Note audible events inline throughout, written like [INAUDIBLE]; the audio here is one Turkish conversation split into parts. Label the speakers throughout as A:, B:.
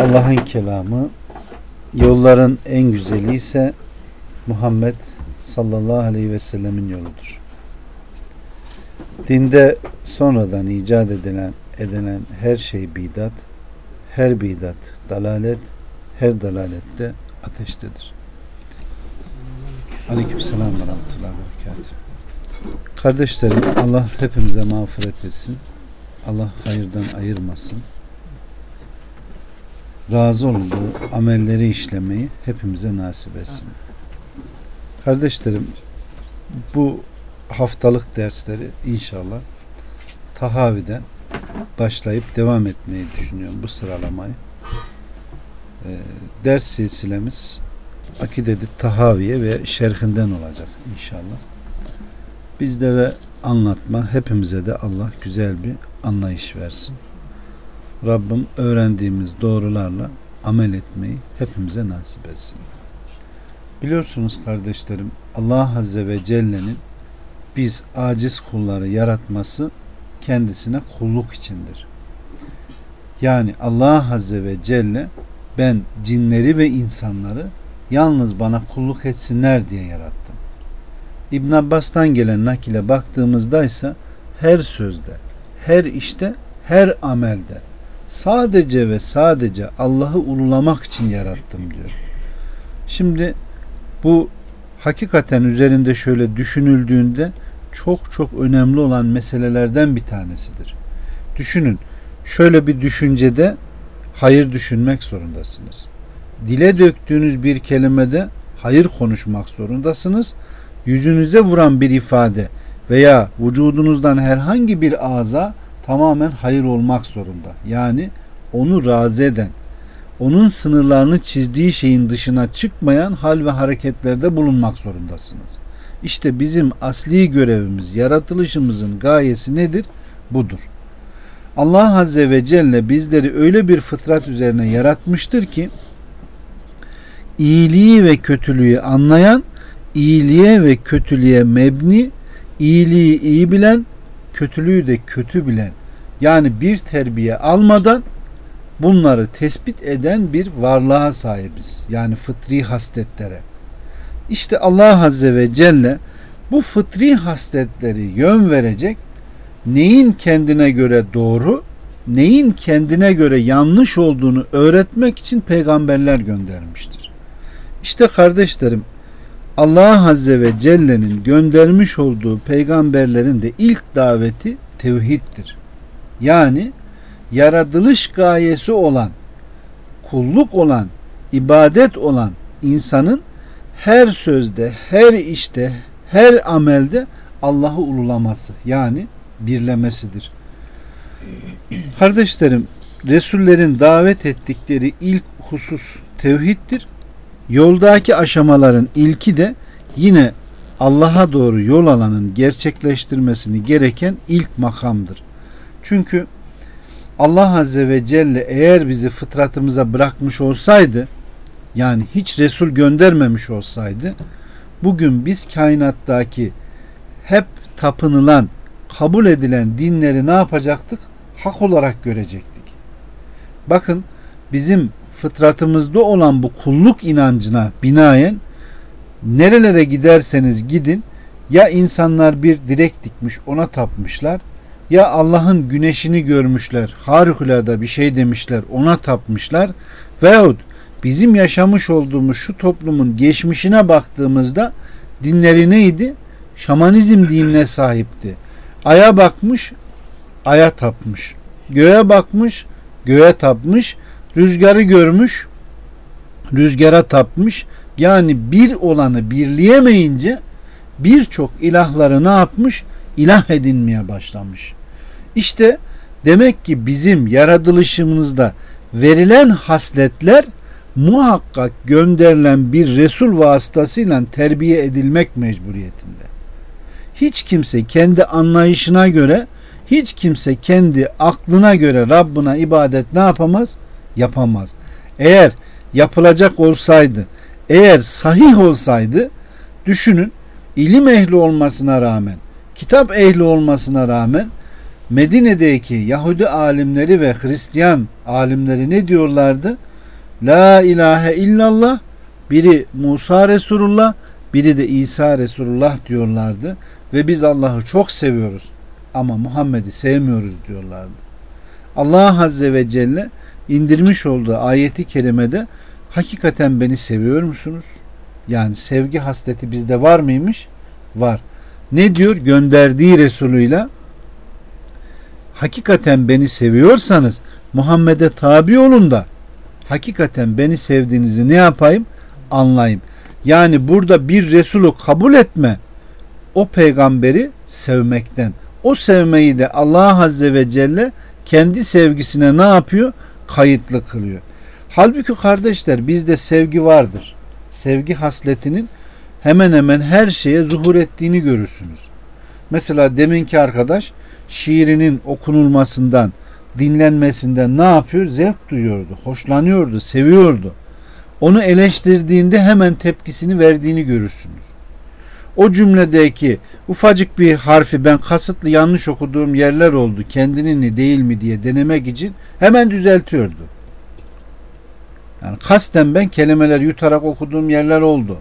A: Allah'ın kelamı, yolların en güzeli ise Muhammed sallallahu aleyhi ve sellemin yoludur. Dinde sonradan icat edilen, edilen her şey bidat, her bidat dalalet, her dalalette ateştedir. Aleyküm selam ve rahmetullahi ve Kardeşlerim Allah hepimize mağfiret etsin. Allah hayırdan ayırmasın razı olduğu amelleri işlemeyi hepimize nasip etsin. Kardeşlerim bu haftalık dersleri inşallah Tahavi'den başlayıp devam etmeyi düşünüyorum bu sıralamayı. E, ders silsilemiz Akidedi Tahaviye ve şerhinden olacak inşallah. Bizlere anlatma, hepimize de Allah güzel bir anlayış versin. Rabbim öğrendiğimiz doğrularla amel etmeyi hepimize nasip etsin. Biliyorsunuz kardeşlerim Allah Azze ve Celle'nin biz aciz kulları yaratması kendisine kulluk içindir. Yani Allah Azze ve Celle ben cinleri ve insanları yalnız bana kulluk etsinler diye yarattım. İbn Abbas'tan gelen nakile baktığımızda ise her sözde, her işte, her amelde sadece ve sadece Allah'ı ululamak için yarattım diyor. Şimdi bu hakikaten üzerinde şöyle düşünüldüğünde çok çok önemli olan meselelerden bir tanesidir. Düşünün şöyle bir düşüncede hayır düşünmek zorundasınız. Dile döktüğünüz bir kelimede hayır konuşmak zorundasınız. Yüzünüze vuran bir ifade veya vücudunuzdan herhangi bir ağza tamamen hayır olmak zorunda. Yani onu razı eden, onun sınırlarını çizdiği şeyin dışına çıkmayan hal ve hareketlerde bulunmak zorundasınız. İşte bizim asli görevimiz, yaratılışımızın gayesi nedir? Budur. Allah Azze ve Celle bizleri öyle bir fıtrat üzerine yaratmıştır ki iyiliği ve kötülüğü anlayan, iyiliğe ve kötülüğe mebni, iyiliği iyi bilen, kötülüğü de kötü bilen yani bir terbiye almadan bunları tespit eden bir varlığa sahibiz. Yani fıtri hasletlere. İşte Allah Azze ve Celle bu fıtri hasletleri yön verecek neyin kendine göre doğru, neyin kendine göre yanlış olduğunu öğretmek için peygamberler göndermiştir. İşte kardeşlerim Allah Azze ve Celle'nin göndermiş olduğu peygamberlerin de ilk daveti tevhiddir. Yani yaratılış gayesi olan, kulluk olan, ibadet olan insanın her sözde, her işte, her amelde Allah'ı ululaması yani birlemesidir. Kardeşlerim, Resullerin davet ettikleri ilk husus tevhiddir. Yoldaki aşamaların ilki de yine Allah'a doğru yol alanın gerçekleştirmesini gereken ilk makamdır. Çünkü Allah Azze ve Celle eğer bizi fıtratımıza bırakmış olsaydı yani hiç Resul göndermemiş olsaydı bugün biz kainattaki hep tapınılan kabul edilen dinleri ne yapacaktık? Hak olarak görecektik. Bakın bizim fıtratımızda olan bu kulluk inancına binaen nerelere giderseniz gidin ya insanlar bir direk dikmiş ona tapmışlar ya Allah'ın güneşini görmüşler, harikulade bir şey demişler, ona tapmışlar veyahut bizim yaşamış olduğumuz şu toplumun geçmişine baktığımızda dinleri neydi? Şamanizm dinine sahipti. Aya bakmış, aya tapmış. Göğe bakmış, göğe tapmış. Rüzgarı görmüş, rüzgara tapmış. Yani bir olanı birleyemeyince birçok ilahları ne yapmış? İlah edinmeye başlamış. İşte demek ki bizim yaratılışımızda verilen hasletler muhakkak gönderilen bir Resul vasıtasıyla terbiye edilmek mecburiyetinde. Hiç kimse kendi anlayışına göre, hiç kimse kendi aklına göre Rabbına ibadet ne yapamaz? Yapamaz. Eğer yapılacak olsaydı, eğer sahih olsaydı, düşünün ilim ehli olmasına rağmen, kitap ehli olmasına rağmen Medine'deki Yahudi alimleri ve Hristiyan alimleri ne diyorlardı? La ilahe illallah biri Musa Resulullah biri de İsa Resulullah diyorlardı ve biz Allah'ı çok seviyoruz ama Muhammed'i sevmiyoruz diyorlardı. Allah Azze ve Celle indirmiş olduğu ayeti kerimede hakikaten beni seviyor musunuz? Yani sevgi hasleti bizde var mıymış? Var. Ne diyor? Gönderdiği Resulüyle hakikaten beni seviyorsanız Muhammed'e tabi olun da hakikaten beni sevdiğinizi ne yapayım? Anlayayım. Yani burada bir Resulü kabul etme o peygamberi sevmekten. O sevmeyi de Allah Azze ve Celle kendi sevgisine ne yapıyor? Kayıtlı kılıyor. Halbuki kardeşler bizde sevgi vardır. Sevgi hasletinin hemen hemen her şeye zuhur ettiğini görürsünüz. Mesela deminki arkadaş şiirinin okunulmasından, dinlenmesinden ne yapıyor? Zevk duyuyordu, hoşlanıyordu, seviyordu. Onu eleştirdiğinde hemen tepkisini verdiğini görürsünüz. O cümledeki ufacık bir harfi ben kasıtlı yanlış okuduğum yerler oldu. Kendinin mi değil mi diye denemek için hemen düzeltiyordu. Yani kasten ben kelimeler yutarak okuduğum yerler oldu.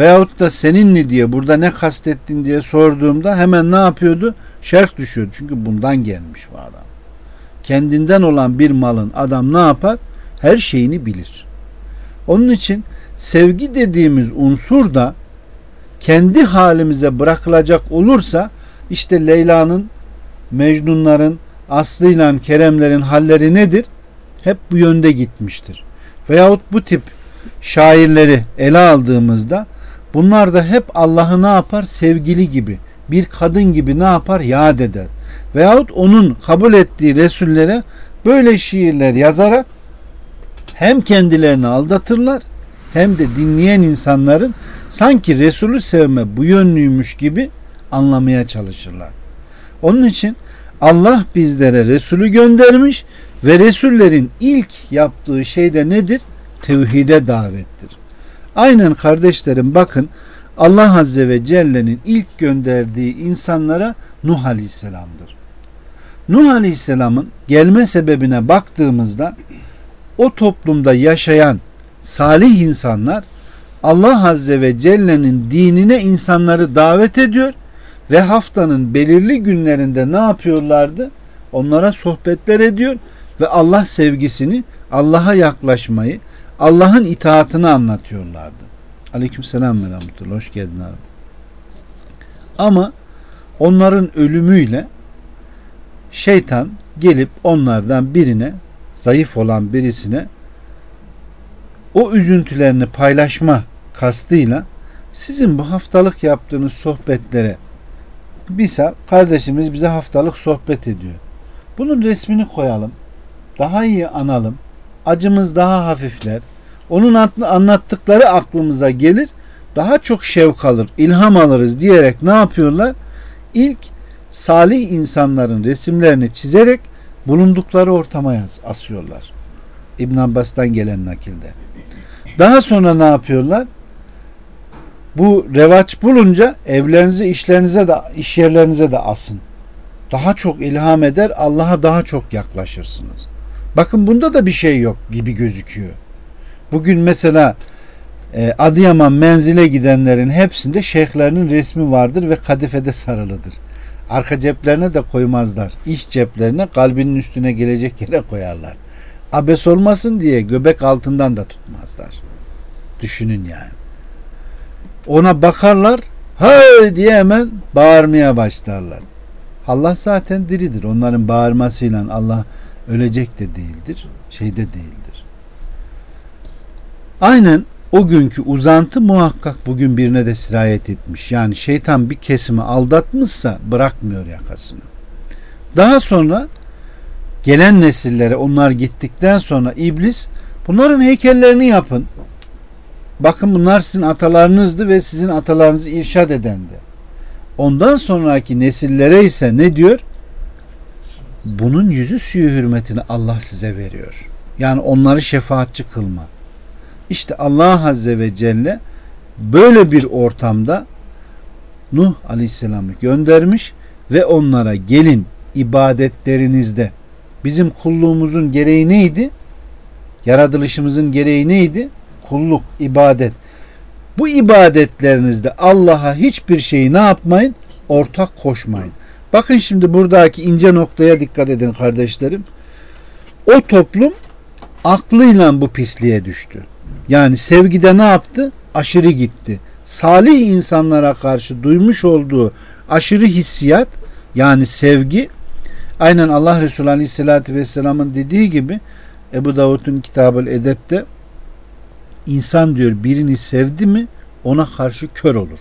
A: Veyahut da seninli diye burada ne kastettin diye sorduğumda hemen ne yapıyordu? Şerh düşüyordu. Çünkü bundan gelmiş bu adam. Kendinden olan bir malın adam ne yapar? Her şeyini bilir. Onun için sevgi dediğimiz unsur da kendi halimize bırakılacak olursa işte Leyla'nın, Mecnunların, Aslı'yla Keremlerin halleri nedir? Hep bu yönde gitmiştir. Veyahut bu tip şairleri ele aldığımızda bunlar da hep Allah'ı ne yapar? Sevgili gibi, bir kadın gibi ne yapar? Yad eder. Veyahut onun kabul ettiği Resullere böyle şiirler yazarak hem kendilerini aldatırlar hem de dinleyen insanların sanki Resulü sevme bu yönlüymüş gibi anlamaya çalışırlar. Onun için Allah bizlere Resulü göndermiş ve Resullerin ilk yaptığı şey de nedir? Tevhide davettir. Aynen kardeşlerim bakın Allah Azze ve Celle'nin ilk gönderdiği insanlara Nuh Aleyhisselam'dır. Nuh Aleyhisselam'ın gelme sebebine baktığımızda o toplumda yaşayan salih insanlar Allah Azze ve Celle'nin dinine insanları davet ediyor ve haftanın belirli günlerinde ne yapıyorlardı? Onlara sohbetler ediyor ve Allah sevgisini, Allah'a yaklaşmayı, Allah'ın itaatını anlatıyorlardı. Aleyküm selam ve rahmetullah. Hoş geldin abi. Ama onların ölümüyle şeytan gelip onlardan birine zayıf olan birisine o üzüntülerini paylaşma kastıyla sizin bu haftalık yaptığınız sohbetlere misal kardeşimiz bize haftalık sohbet ediyor. Bunun resmini koyalım. Daha iyi analım. Acımız daha hafifler. Onun anlattıkları aklımıza gelir. Daha çok şevk alır, ilham alırız diyerek ne yapıyorlar? İlk salih insanların resimlerini çizerek bulundukları ortama yaz, asıyorlar. İbn Abbas'tan gelen nakilde. Daha sonra ne yapıyorlar? Bu revaç bulunca evlerinize, işlerinize de iş yerlerinize de asın. Daha çok ilham eder, Allah'a daha çok yaklaşırsınız. Bakın bunda da bir şey yok gibi gözüküyor. Bugün mesela e, Adıyaman menzile gidenlerin hepsinde şeyhlerinin resmi vardır ve kadifede sarılıdır. Arka ceplerine de koymazlar. İç ceplerine kalbinin üstüne gelecek yere koyarlar. Abes olmasın diye göbek altından da tutmazlar. Düşünün yani. Ona bakarlar, hay diye hemen bağırmaya başlarlar. Allah zaten diridir. Onların bağırmasıyla Allah ölecek de değildir, şeyde değildir. Aynen o günkü uzantı muhakkak bugün birine de sirayet etmiş. Yani şeytan bir kesimi aldatmışsa bırakmıyor yakasını. Daha sonra gelen nesillere onlar gittikten sonra iblis bunların heykellerini yapın. Bakın bunlar sizin atalarınızdı ve sizin atalarınızı irşad edendi. Ondan sonraki nesillere ise ne diyor? Bunun yüzü suyu hürmetini Allah size veriyor. Yani onları şefaatçi kılma. İşte Allah Azze ve Celle böyle bir ortamda Nuh Aleyhisselam'ı göndermiş ve onlara gelin ibadetlerinizde bizim kulluğumuzun gereği neydi? Yaratılışımızın gereği neydi? Kulluk, ibadet. Bu ibadetlerinizde Allah'a hiçbir şeyi ne yapmayın? Ortak koşmayın. Bakın şimdi buradaki ince noktaya dikkat edin kardeşlerim. O toplum aklıyla bu pisliğe düştü. Yani sevgide ne yaptı? Aşırı gitti. Salih insanlara karşı duymuş olduğu aşırı hissiyat yani sevgi aynen Allah Resulü Aleyhisselatü Vesselam'ın dediği gibi Ebu Davud'un kitabı Edep'te insan diyor birini sevdi mi ona karşı kör olur.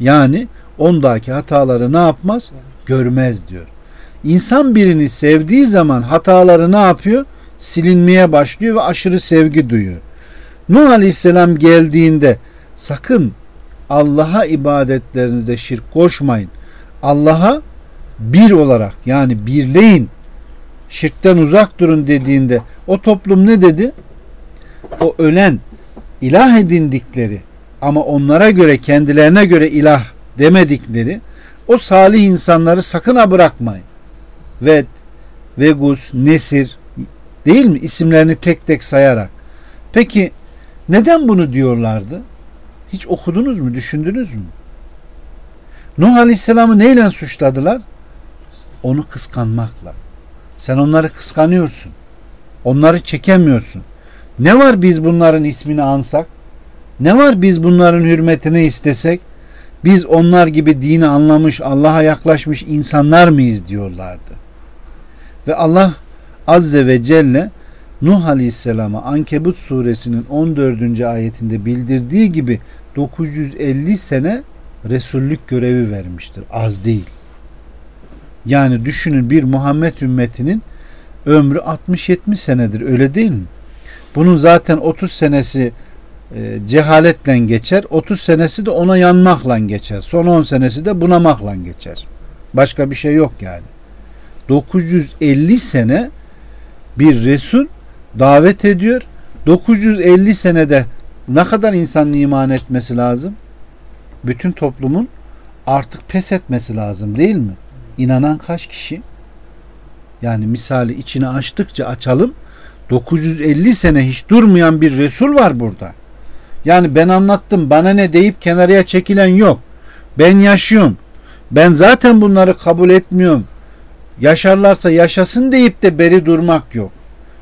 A: Yani ondaki hataları ne yapmaz? Görmez diyor. İnsan birini sevdiği zaman hataları ne yapıyor? Silinmeye başlıyor ve aşırı sevgi duyuyor. Nuh Aleyhisselam geldiğinde sakın Allah'a ibadetlerinizde şirk koşmayın. Allah'a bir olarak yani birleyin şirkten uzak durun dediğinde o toplum ne dedi? O ölen ilah edindikleri ama onlara göre kendilerine göre ilah demedikleri o salih insanları sakın ha bırakmayın. Ved, Vegus, Nesir değil mi? İsimlerini tek tek sayarak. Peki neden bunu diyorlardı? Hiç okudunuz mu? Düşündünüz mü? Nuh Aleyhisselam'ı neyle suçladılar? Onu kıskanmakla. Sen onları kıskanıyorsun. Onları çekemiyorsun. Ne var biz bunların ismini ansak? Ne var biz bunların hürmetini istesek? Biz onlar gibi dini anlamış, Allah'a yaklaşmış insanlar mıyız diyorlardı. Ve Allah Azze ve Celle Nuh Aleyhisselam'a Ankebut suresinin 14. ayetinde bildirdiği gibi 950 sene Resullük görevi vermiştir. Az değil. Yani düşünün bir Muhammed ümmetinin ömrü 60-70 senedir öyle değil mi? Bunun zaten 30 senesi e, cehaletle geçer. 30 senesi de ona yanmakla geçer. Son 10 senesi de bunamakla geçer. Başka bir şey yok yani. 950 sene bir Resul davet ediyor. 950 senede ne kadar insan iman etmesi lazım? Bütün toplumun artık pes etmesi lazım değil mi? İnanan kaç kişi? Yani misali içini açtıkça açalım 950 sene hiç durmayan bir Resul var burada. Yani ben anlattım bana ne deyip kenarıya çekilen yok. Ben yaşıyorum. Ben zaten bunları kabul etmiyorum. Yaşarlarsa yaşasın deyip de beri durmak yok.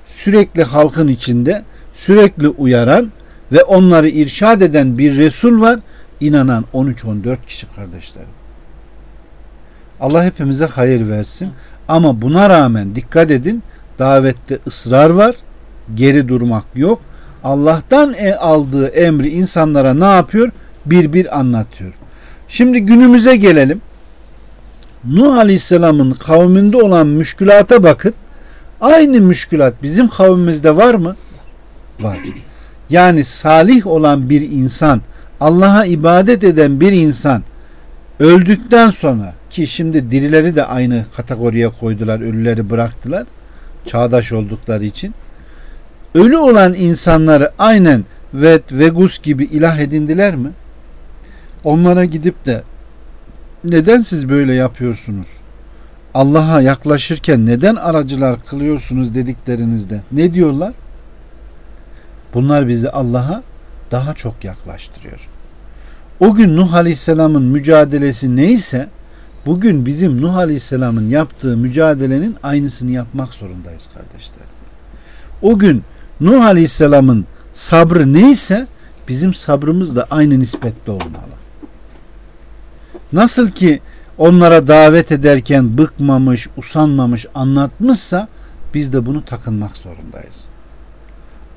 A: Sürekli halkın içinde sürekli uyaran ve onları irşad eden bir Resul var. İnanan 13-14 kişi kardeşlerim. Allah hepimize hayır versin. Ama buna rağmen dikkat edin davette ısrar var. Geri durmak yok. Allah'tan e aldığı emri insanlara ne yapıyor? Bir bir anlatıyor. Şimdi günümüze gelelim. Nuh Aleyhisselam'ın kavminde olan müşkülata bakın. Aynı müşkülat bizim kavmimizde var mı? Var. Yani salih olan bir insan, Allah'a ibadet eden bir insan öldükten sonra ki şimdi dirileri de aynı kategoriye koydular, ölüleri bıraktılar çağdaş oldukları için ölü olan insanları aynen Vet, Vegus gibi ilah edindiler mi? Onlara gidip de neden siz böyle yapıyorsunuz? Allah'a yaklaşırken neden aracılar kılıyorsunuz dediklerinizde ne diyorlar? Bunlar bizi Allah'a daha çok yaklaştırıyor. O gün Nuh Aleyhisselam'ın mücadelesi neyse bugün bizim Nuh Aleyhisselam'ın yaptığı mücadelenin aynısını yapmak zorundayız kardeşler. O gün Nuh Aleyhisselam'ın sabrı neyse bizim sabrımız da aynı nispette olmalı. Nasıl ki onlara davet ederken bıkmamış, usanmamış anlatmışsa biz de bunu takınmak zorundayız.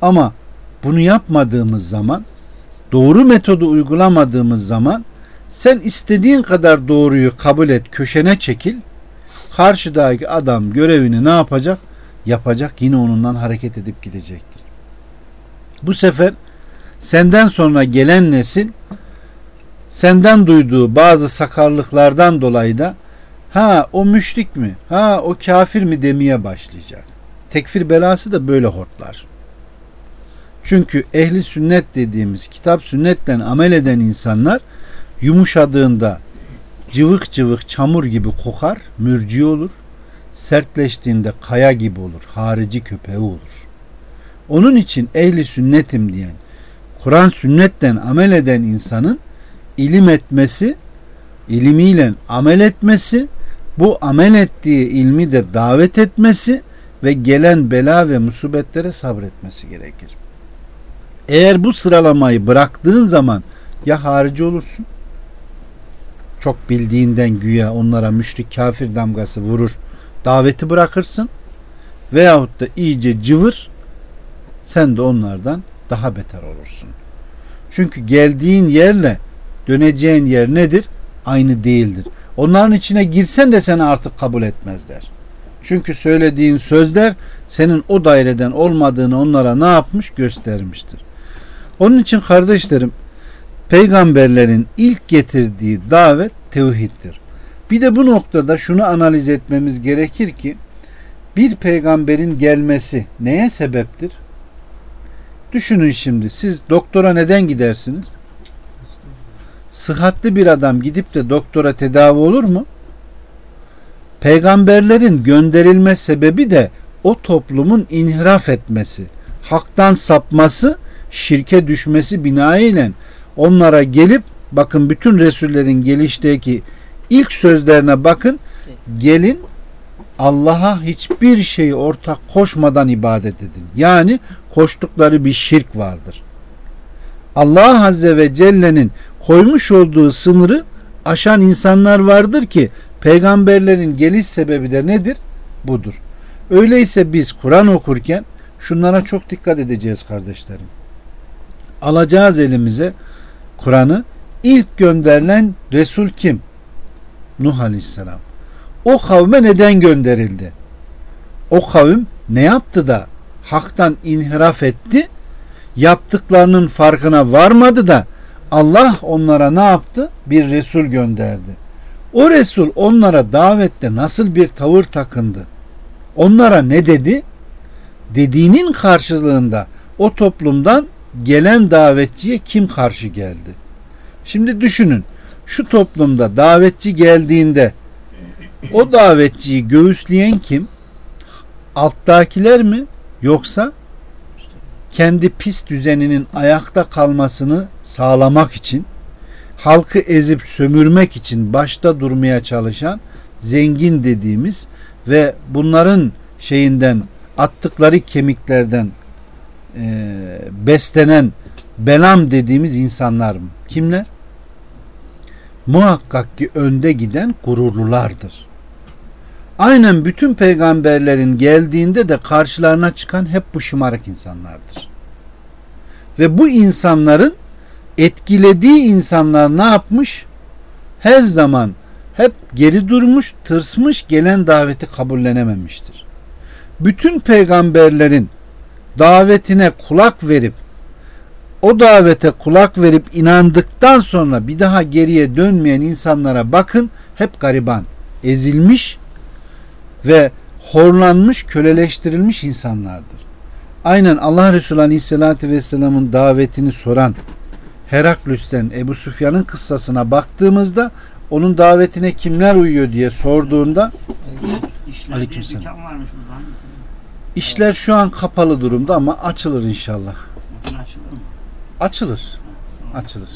A: Ama bunu yapmadığımız zaman, doğru metodu uygulamadığımız zaman sen istediğin kadar doğruyu kabul et, köşene çekil. Karşıdaki adam görevini ne yapacak? Yapacak yine onundan hareket edip gidecektir. Bu sefer senden sonra gelen nesil senden duyduğu bazı sakarlıklardan dolayı da ha o müşrik mi ha o kafir mi demeye başlayacak. Tekfir belası da böyle hortlar. Çünkü ehli sünnet dediğimiz kitap sünnetten amel eden insanlar yumuşadığında cıvık cıvık çamur gibi kokar, mürci olur. Sertleştiğinde kaya gibi olur, harici köpeği olur. Onun için ehli sünnetim diyen, Kur'an sünnetten amel eden insanın ilim etmesi, ilmiyle amel etmesi, bu amel ettiği ilmi de davet etmesi ve gelen bela ve musibetlere sabretmesi gerekir. Eğer bu sıralamayı bıraktığın zaman ya harici olursun, çok bildiğinden güya onlara müşrik kafir damgası vurur, daveti bırakırsın veyahut da iyice cıvır, sen de onlardan daha beter olursun. Çünkü geldiğin yerle döneceğin yer nedir? Aynı değildir. Onların içine girsen de seni artık kabul etmezler. Çünkü söylediğin sözler senin o daireden olmadığını onlara ne yapmış göstermiştir. Onun için kardeşlerim peygamberlerin ilk getirdiği davet tevhiddir. Bir de bu noktada şunu analiz etmemiz gerekir ki bir peygamberin gelmesi neye sebeptir? Düşünün şimdi siz doktora neden gidersiniz? Sıhhatli bir adam gidip de doktora tedavi olur mu? Peygamberlerin gönderilme sebebi de o toplumun inhiraf etmesi, haktan sapması, şirke düşmesi binaenle onlara gelip bakın bütün Resullerin gelişteki ilk sözlerine bakın gelin Allah'a hiçbir şeyi ortak koşmadan ibadet edin. Yani koştukları bir şirk vardır. Allah Azze ve Celle'nin koymuş olduğu sınırı aşan insanlar vardır ki peygamberlerin geliş sebebi de nedir? Budur. Öyleyse biz Kur'an okurken şunlara çok dikkat edeceğiz kardeşlerim. Alacağız elimize Kur'an'ı ilk gönderilen Resul kim? Nuh Aleyhisselam. O kavme neden gönderildi? O kavim ne yaptı da haktan inhiraf etti? Yaptıklarının farkına varmadı da Allah onlara ne yaptı? Bir Resul gönderdi. O Resul onlara davette nasıl bir tavır takındı? Onlara ne dedi? Dediğinin karşılığında o toplumdan gelen davetçiye kim karşı geldi? Şimdi düşünün şu toplumda davetçi geldiğinde o davetçiyi göğüsleyen kim? Alttakiler mi? Yoksa kendi pis düzeninin ayakta kalmasını sağlamak için halkı ezip sömürmek için başta durmaya çalışan zengin dediğimiz ve bunların şeyinden attıkları kemiklerden e, beslenen belam dediğimiz insanlar mı? Kimler? Muhakkak ki önde giden gururlulardır. Aynen bütün peygamberlerin geldiğinde de karşılarına çıkan hep bu şımarık insanlardır. Ve bu insanların etkilediği insanlar ne yapmış? Her zaman hep geri durmuş, tırsmış, gelen daveti kabullenememiştir. Bütün peygamberlerin davetine kulak verip o davete kulak verip inandıktan sonra bir daha geriye dönmeyen insanlara bakın hep gariban, ezilmiş ve horlanmış, köleleştirilmiş insanlardır. Aynen Allah Resulü Aleyhisselatü Vesselam'ın davetini soran Heraklüs'ten Ebu Sufyan'ın kıssasına baktığımızda onun davetine kimler uyuyor diye sorduğunda Aleykümselam. İşler şu an kapalı durumda ama açılır inşallah. Açılır. Açılır.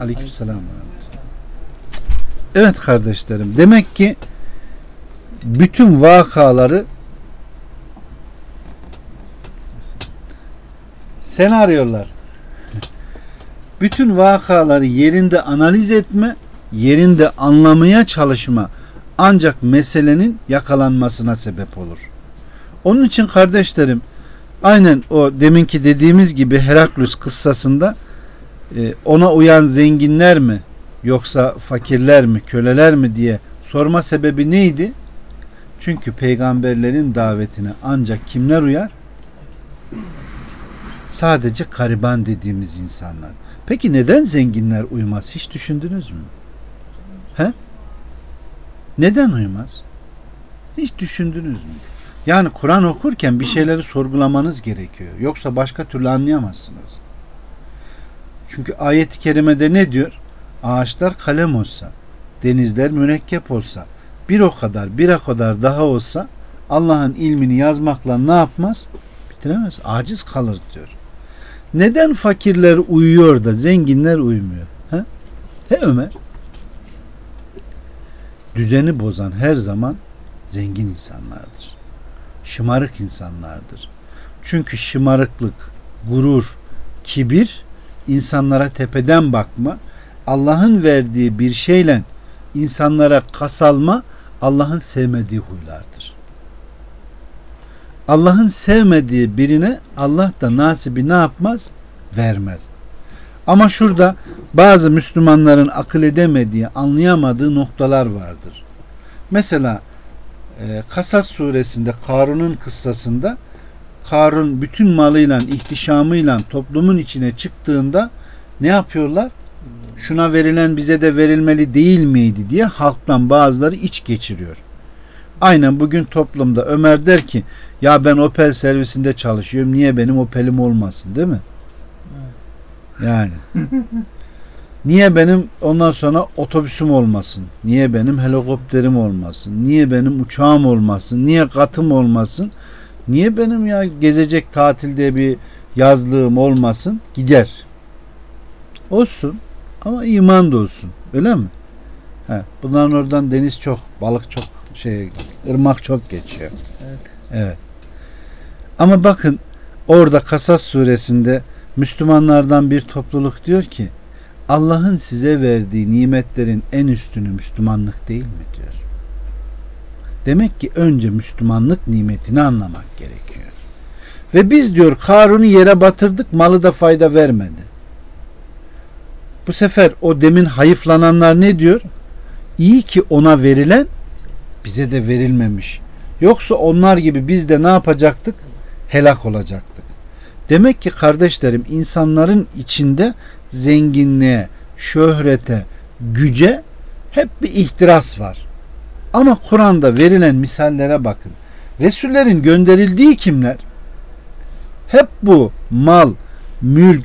A: Aleykümselam. Evet kardeşlerim. Demek ki bütün vakaları senaryolar [LAUGHS] bütün vakaları yerinde analiz etme, yerinde anlamaya çalışma ancak meselenin yakalanmasına sebep olur. Onun için kardeşlerim aynen o deminki dediğimiz gibi Heraklus kıssasında e, ona uyan zenginler mi yoksa fakirler mi köleler mi diye sorma sebebi neydi? Çünkü peygamberlerin davetine ancak kimler uyar? Sadece gariban dediğimiz insanlar. Peki neden zenginler uymaz? Hiç düşündünüz mü? He? Neden uymaz? Hiç düşündünüz mü? Yani Kur'an okurken bir şeyleri sorgulamanız gerekiyor. Yoksa başka türlü anlayamazsınız. Çünkü ayet-i kerimede ne diyor? Ağaçlar kalem olsa, denizler mürekkep olsa, bir o kadar, bir o kadar daha olsa Allah'ın ilmini yazmakla ne yapmaz? Bitiremez. Aciz kalır diyor. Neden fakirler uyuyor da zenginler uymuyor? He? He Ömer? Düzeni bozan her zaman zengin insanlardır. Şımarık insanlardır. Çünkü şımarıklık, gurur, kibir, insanlara tepeden bakma, Allah'ın verdiği bir şeyle insanlara kasalma Allah'ın sevmediği huylardır. Allah'ın sevmediği birine Allah da nasibi ne yapmaz? Vermez. Ama şurada bazı Müslümanların akıl edemediği, anlayamadığı noktalar vardır. Mesela e, Kasas suresinde Karun'un kıssasında Karun bütün malıyla, ihtişamıyla toplumun içine çıktığında ne yapıyorlar? Şuna verilen bize de verilmeli değil miydi diye halktan bazıları iç geçiriyor. Aynen bugün toplumda Ömer der ki ya ben Opel servisinde çalışıyorum niye benim Opel'im olmasın değil mi? Yani. [LAUGHS] Niye benim ondan sonra otobüsüm olmasın? Niye benim helikopterim olmasın? Niye benim uçağım olmasın? Niye katım olmasın? Niye benim ya gezecek tatilde bir yazlığım olmasın? Gider. Olsun. Ama iman da olsun. Öyle mi? He, bunların oradan deniz çok, balık çok, şey, ırmak çok geçiyor. Evet. evet. Ama bakın orada Kasas suresinde Müslümanlardan bir topluluk diyor ki Allah'ın size verdiği nimetlerin en üstünü Müslümanlık değil mi diyor. Demek ki önce Müslümanlık nimetini anlamak gerekiyor. Ve biz diyor Karun'u yere batırdık malı da fayda vermedi. Bu sefer o demin hayıflananlar ne diyor? İyi ki ona verilen bize de verilmemiş. Yoksa onlar gibi biz de ne yapacaktık? Helak olacaktık. Demek ki kardeşlerim insanların içinde zenginliğe, şöhrete, güce hep bir ihtiras var. Ama Kur'an'da verilen misallere bakın. Resullerin gönderildiği kimler? Hep bu mal, mülk,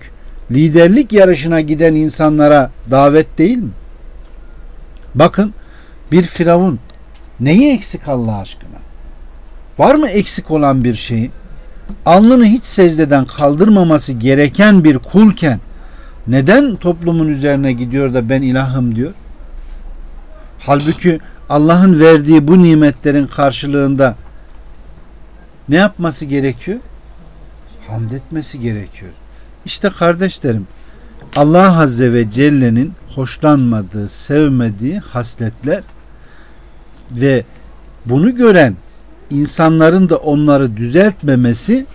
A: liderlik yarışına giden insanlara davet değil mi? Bakın bir firavun neyi eksik Allah aşkına? Var mı eksik olan bir şeyi? Alnını hiç secdeden kaldırmaması gereken bir kulken neden toplumun üzerine gidiyor da ben ilahım diyor? Halbuki Allah'ın verdiği bu nimetlerin karşılığında ne yapması gerekiyor? Hamd etmesi gerekiyor. İşte kardeşlerim Allah Azze ve Celle'nin hoşlanmadığı, sevmediği hasletler ve bunu gören insanların da onları düzeltmemesi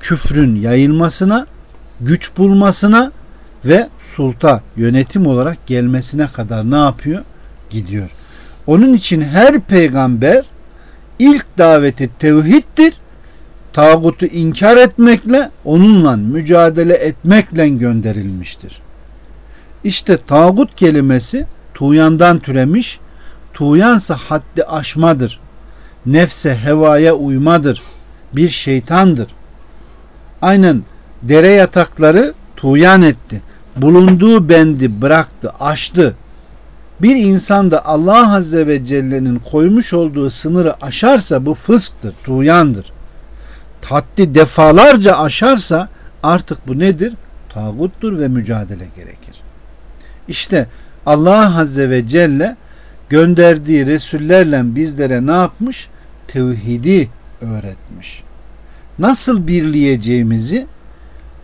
A: küfrün yayılmasına, güç bulmasına ve sulta yönetim olarak gelmesine kadar ne yapıyor? Gidiyor. Onun için her peygamber ilk daveti tevhiddir. Tağutu inkar etmekle, onunla mücadele etmekle gönderilmiştir. İşte tağut kelimesi tuğyandan türemiş, tuğyansa haddi aşmadır. Nefse hevaya uymadır. Bir şeytandır. Aynen dere yatakları tuğyan etti bulunduğu bendi bıraktı, aştı. Bir insan da Allah Azze ve Celle'nin koymuş olduğu sınırı aşarsa bu fısktır, tuğyandır. Haddi defalarca aşarsa artık bu nedir? Tağuttur ve mücadele gerekir. İşte Allah Azze ve Celle gönderdiği Resullerle bizlere ne yapmış? Tevhidi öğretmiş. Nasıl birleyeceğimizi,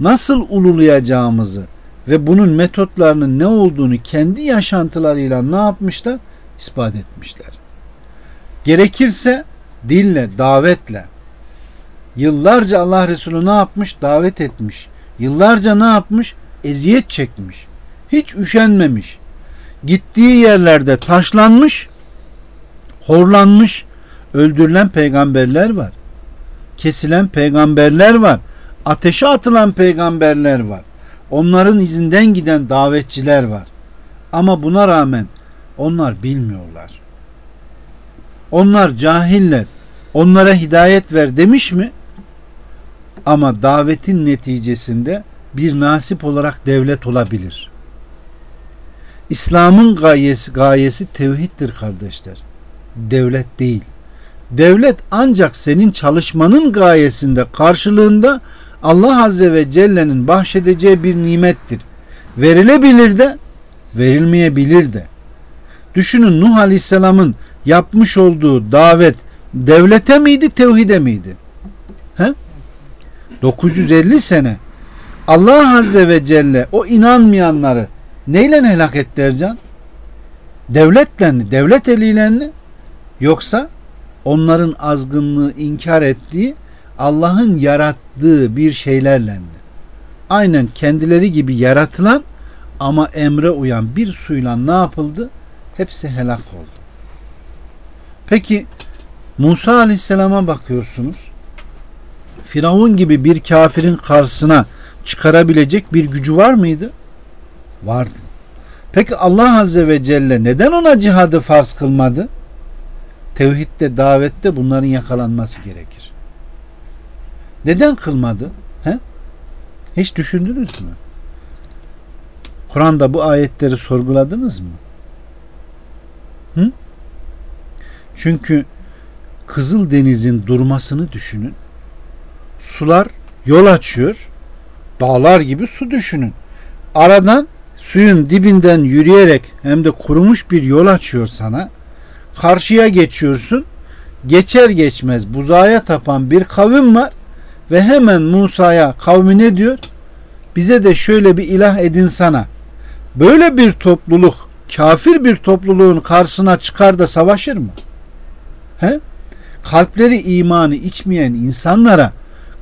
A: nasıl ululayacağımızı, ve bunun metotlarının ne olduğunu kendi yaşantılarıyla ne yapmışlar? İspat etmişler. Gerekirse dille, davetle. Yıllarca Allah Resulü ne yapmış? Davet etmiş. Yıllarca ne yapmış? Eziyet çekmiş. Hiç üşenmemiş. Gittiği yerlerde taşlanmış, horlanmış, Öldürülen peygamberler var. Kesilen peygamberler var. Ateşe atılan peygamberler var. Onların izinden giden davetçiler var. Ama buna rağmen onlar bilmiyorlar. Onlar cahiller. Onlara hidayet ver demiş mi? Ama davetin neticesinde bir nasip olarak devlet olabilir. İslam'ın gayesi, gayesi tevhiddir kardeşler. Devlet değil. Devlet ancak senin çalışmanın gayesinde karşılığında Allah Azze ve Celle'nin bahşedeceği bir nimettir. Verilebilir de verilmeyebilir de. Düşünün Nuh Aleyhisselam'ın yapmış olduğu davet devlete miydi tevhide miydi? He? 950 sene Allah Azze ve Celle o inanmayanları neyle helak etti Ercan? Devletle mi? Devlet eliyle? Yoksa onların azgınlığı inkar ettiği Allah'ın yarattığı bir şeylerle? Aynen kendileri gibi yaratılan ama emre uyan bir suyla ne yapıldı? Hepsi helak oldu. Peki Musa Aleyhisselam'a bakıyorsunuz. Firavun gibi bir kafirin karşısına çıkarabilecek bir gücü var mıydı? Vardı. Peki Allah Azze ve Celle neden ona cihadı farz kılmadı? Tevhidde, davette bunların yakalanması gerekir. Neden kılmadı? He? Hiç düşündünüz mü? Kur'an'da bu ayetleri sorguladınız mı? Hı? Çünkü Kızıl Deniz'in durmasını düşünün. Sular yol açıyor. Dağlar gibi su düşünün. Aradan suyun dibinden yürüyerek hem de kurumuş bir yol açıyor sana. Karşıya geçiyorsun. Geçer geçmez buzaya tapan bir kavim var ve hemen Musa'ya kavmi ne diyor? Bize de şöyle bir ilah edin sana. Böyle bir topluluk kafir bir topluluğun karşısına çıkar da savaşır mı? He? Kalpleri imanı içmeyen insanlara,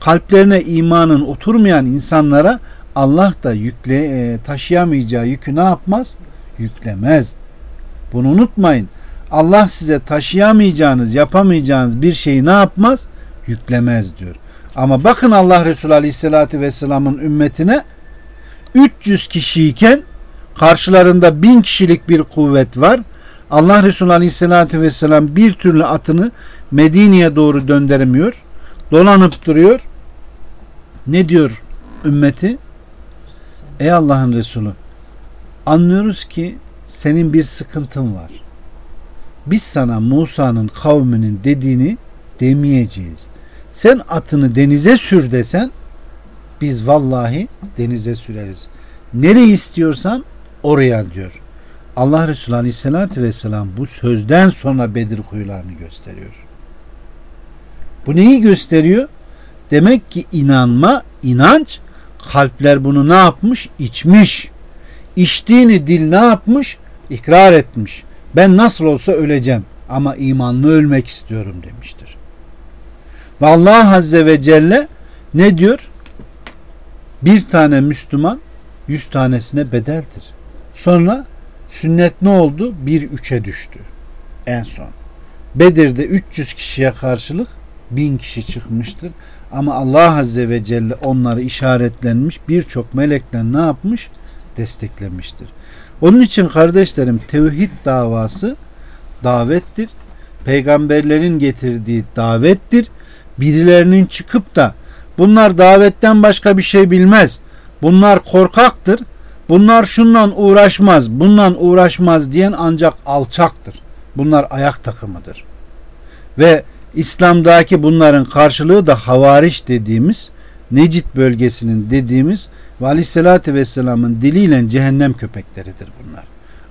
A: kalplerine imanın oturmayan insanlara Allah da yükle e, taşıyamayacağı yükü ne yapmaz? Yüklemez. Bunu unutmayın. Allah size taşıyamayacağınız, yapamayacağınız bir şeyi ne yapmaz? Yüklemez diyor. Ama bakın Allah Resulü Aleyhisselatü Vesselam'ın ümmetine 300 kişiyken karşılarında bin kişilik bir kuvvet var. Allah Resulü Aleyhisselatü Vesselam bir türlü atını Medine'ye doğru döndüremiyor. Dolanıp duruyor. Ne diyor ümmeti? Ey Allah'ın Resulü anlıyoruz ki senin bir sıkıntın var. Biz sana Musa'nın kavminin dediğini demeyeceğiz. Sen atını denize sür desen biz vallahi denize süreriz. Nereyi istiyorsan oraya diyor. Allah Resulü Aleyhisselatü Vesselam bu sözden sonra Bedir kuyularını gösteriyor. Bu neyi gösteriyor? Demek ki inanma, inanç kalpler bunu ne yapmış? İçmiş. İçtiğini dil ne yapmış? İkrar etmiş. Ben nasıl olsa öleceğim ama imanlı ölmek istiyorum demiştir. Ve Allah Azze ve Celle ne diyor? Bir tane Müslüman yüz tanesine bedeldir. Sonra sünnet ne oldu? Bir üçe düştü. En son. Bedir'de 300 kişiye karşılık bin kişi çıkmıştır. Ama Allah Azze ve Celle onları işaretlenmiş birçok melekler ne yapmış? Desteklemiştir. Onun için kardeşlerim tevhid davası davettir. Peygamberlerin getirdiği davettir. Birilerinin çıkıp da bunlar davetten başka bir şey bilmez. Bunlar korkaktır. Bunlar şundan uğraşmaz, bundan uğraşmaz diyen ancak alçaktır. Bunlar ayak takımıdır. Ve İslam'daki bunların karşılığı da havariş dediğimiz Necit bölgesinin dediğimiz ve aleyhissalatü vesselamın diliyle cehennem köpekleridir bunlar.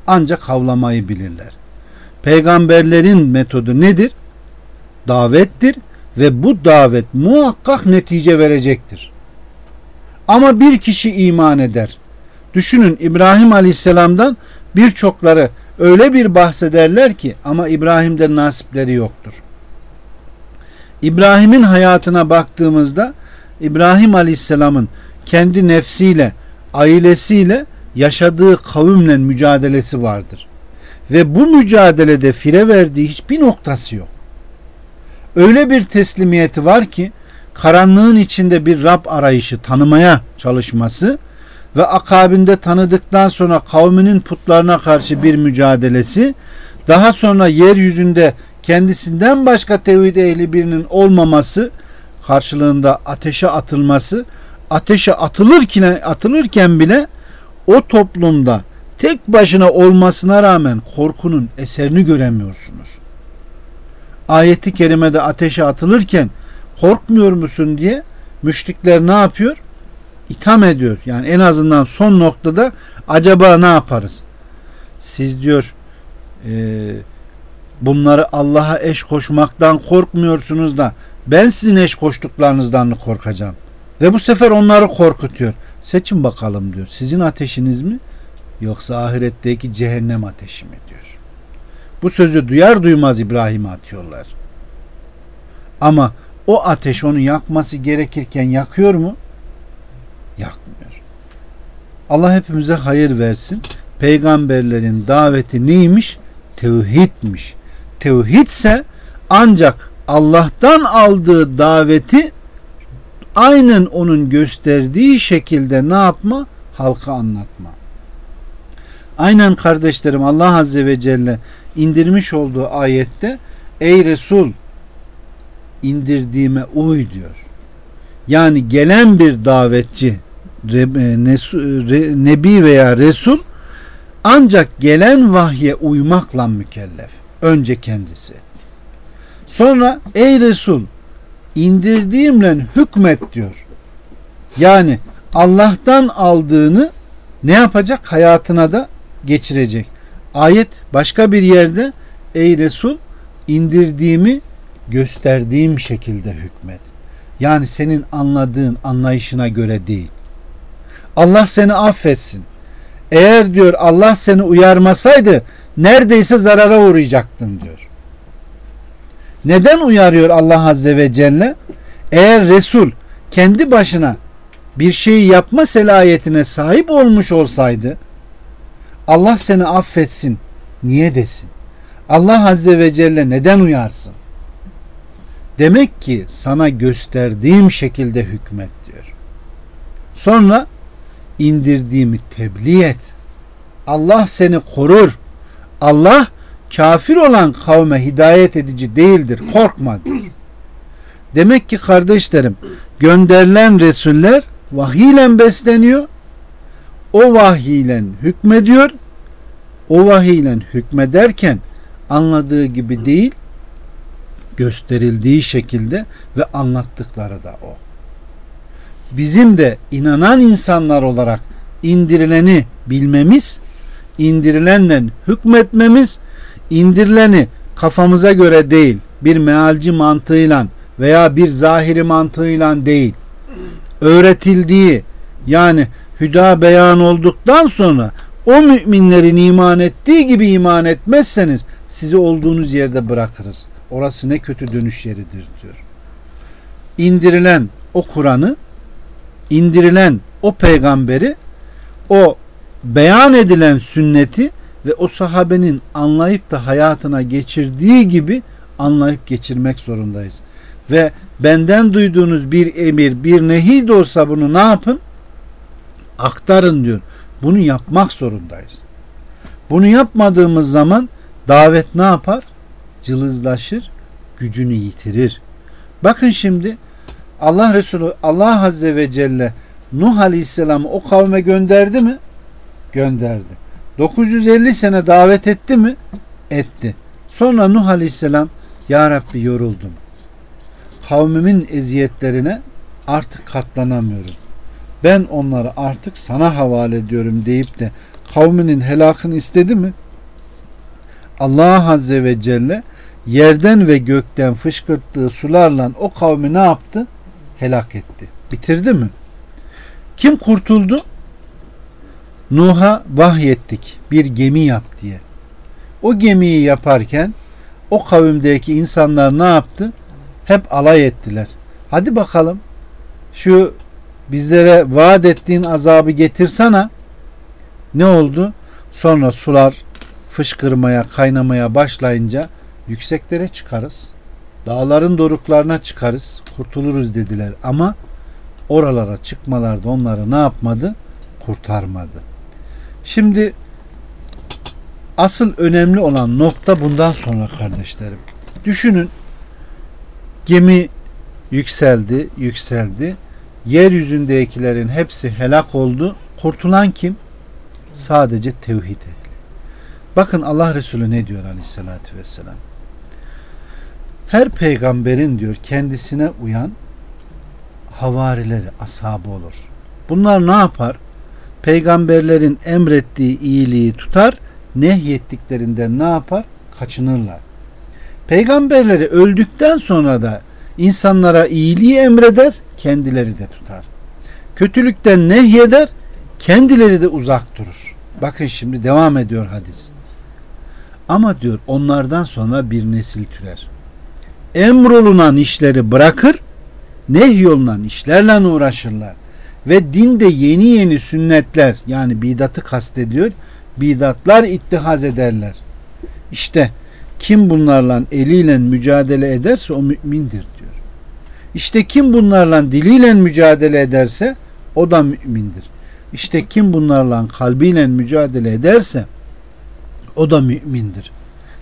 A: Ancak havlamayı bilirler. Peygamberlerin metodu nedir? Davettir ve bu davet muhakkak netice verecektir. Ama bir kişi iman eder. Düşünün İbrahim Aleyhisselam'dan birçokları öyle bir bahsederler ki ama İbrahim'de nasipleri yoktur. İbrahim'in hayatına baktığımızda İbrahim Aleyhisselam'ın kendi nefsiyle, ailesiyle yaşadığı kavimle mücadelesi vardır. Ve bu mücadelede fire verdiği hiçbir noktası yok. Öyle bir teslimiyeti var ki karanlığın içinde bir Rab arayışı tanımaya çalışması ve akabinde tanıdıktan sonra kavminin putlarına karşı bir mücadelesi daha sonra yeryüzünde kendisinden başka tevhid ehli birinin olmaması karşılığında ateşe atılması ateşe atılırken atılırken bile o toplumda tek başına olmasına rağmen korkunun eserini göremiyorsunuz. Ayeti kerimede ateşe atılırken korkmuyor musun diye müşrikler ne yapıyor? İtham ediyor. Yani en azından son noktada acaba ne yaparız? Siz diyor e, bunları Allah'a eş koşmaktan korkmuyorsunuz da ben sizin eş koştuklarınızdan korkacağım? Ve bu sefer onları korkutuyor. Seçin bakalım diyor. Sizin ateşiniz mi yoksa ahiretteki cehennem ateşi mi diyor. Bu sözü duyar duymaz İbrahim'e atıyorlar. Ama o ateş onu yakması gerekirken yakıyor mu? Yakmıyor. Allah hepimize hayır versin. Peygamberlerin daveti neymiş? Tevhidmiş. Tevhidse ancak Allah'tan aldığı daveti aynen onun gösterdiği şekilde ne yapma? Halka anlatma. Aynen kardeşlerim Allah Azze ve Celle indirmiş olduğu ayette Ey Resul indirdiğime uy diyor. Yani gelen bir davetçi nebi veya resul ancak gelen vahye uymakla mükellef. Önce kendisi. Sonra ey Resul indirdiğimle hükmet diyor. Yani Allah'tan aldığını ne yapacak? Hayatına da geçirecek. Ayet başka bir yerde ey Resul indirdiğimi gösterdiğim şekilde hükmet. Yani senin anladığın anlayışına göre değil. Allah seni affetsin. Eğer diyor Allah seni uyarmasaydı neredeyse zarara uğrayacaktın diyor. Neden uyarıyor Allah Azze ve Celle? Eğer Resul kendi başına bir şeyi yapma selayetine sahip olmuş olsaydı Allah seni affetsin niye desin? Allah Azze ve Celle neden uyarsın? Demek ki sana gösterdiğim şekilde hükmet diyor. Sonra indirdiğimi tebliğ et. Allah seni korur. Allah kafir olan kavme hidayet edici değildir. Korkma. Demek ki kardeşlerim gönderilen Resuller vahiyle besleniyor. O vahiyle hükmediyor. O vahiyle hükmederken anladığı gibi değil gösterildiği şekilde ve anlattıkları da o. Bizim de inanan insanlar olarak indirileni bilmemiz, indirilenle hükmetmemiz, indirileni kafamıza göre değil, bir mealci mantığıyla veya bir zahiri mantığıyla değil, öğretildiği yani hüda beyan olduktan sonra o müminlerin iman ettiği gibi iman etmezseniz sizi olduğunuz yerde bırakırız. Orası ne kötü dönüş yeridir diyor. İndirilen o Kur'an'ı, indirilen o peygamberi, o beyan edilen sünneti ve o sahabenin anlayıp da hayatına geçirdiği gibi anlayıp geçirmek zorundayız. Ve benden duyduğunuz bir emir, bir nehi de olsa bunu ne yapın? Aktarın diyor. Bunu yapmak zorundayız. Bunu yapmadığımız zaman davet ne yapar? cılızlaşır, gücünü yitirir. Bakın şimdi Allah Resulü Allah Azze ve Celle Nuh Aleyhisselam'ı o kavme gönderdi mi? Gönderdi. 950 sene davet etti mi? Etti. Sonra Nuh Aleyhisselam Ya Rabbi yoruldum. Kavmimin eziyetlerine artık katlanamıyorum. Ben onları artık sana havale ediyorum deyip de kavminin helakını istedi mi? Allah Azze ve Celle yerden ve gökten fışkırttığı sularla o kavmi ne yaptı? Helak etti. Bitirdi mi? Kim kurtuldu? Nuh'a vahyettik bir gemi yap diye. O gemiyi yaparken o kavimdeki insanlar ne yaptı? Hep alay ettiler. Hadi bakalım şu bizlere vaat ettiğin azabı getirsana. Ne oldu? Sonra sular fışkırmaya, kaynamaya başlayınca yükseklere çıkarız. Dağların doruklarına çıkarız, kurtuluruz dediler ama oralara çıkmalarda onları ne yapmadı? Kurtarmadı. Şimdi asıl önemli olan nokta bundan sonra kardeşlerim. Düşünün gemi yükseldi, yükseldi. Yeryüzündekilerin hepsi helak oldu. Kurtulan kim? Sadece tevhid ehli. Bakın Allah Resulü ne diyor aleyhissalatü vesselam. Her peygamberin diyor kendisine uyan havarileri, ashabı olur. Bunlar ne yapar? Peygamberlerin emrettiği iyiliği tutar, nehyettiklerinden ne yapar? Kaçınırlar. Peygamberleri öldükten sonra da insanlara iyiliği emreder, kendileri de tutar. Kötülükten nehyeder, kendileri de uzak durur. Bakın şimdi devam ediyor hadis. Ama diyor onlardan sonra bir nesil türer. Emrolunan işleri bırakır, nehyolunan işlerle uğraşırlar. Ve dinde yeni yeni sünnetler yani bidatı kastediyor, bidatlar ittihaz ederler. İşte kim bunlarla eliyle mücadele ederse o mümindir diyor. İşte kim bunlarla diliyle mücadele ederse o da mümindir. İşte kim bunlarla kalbiyle mücadele ederse o da mümindir.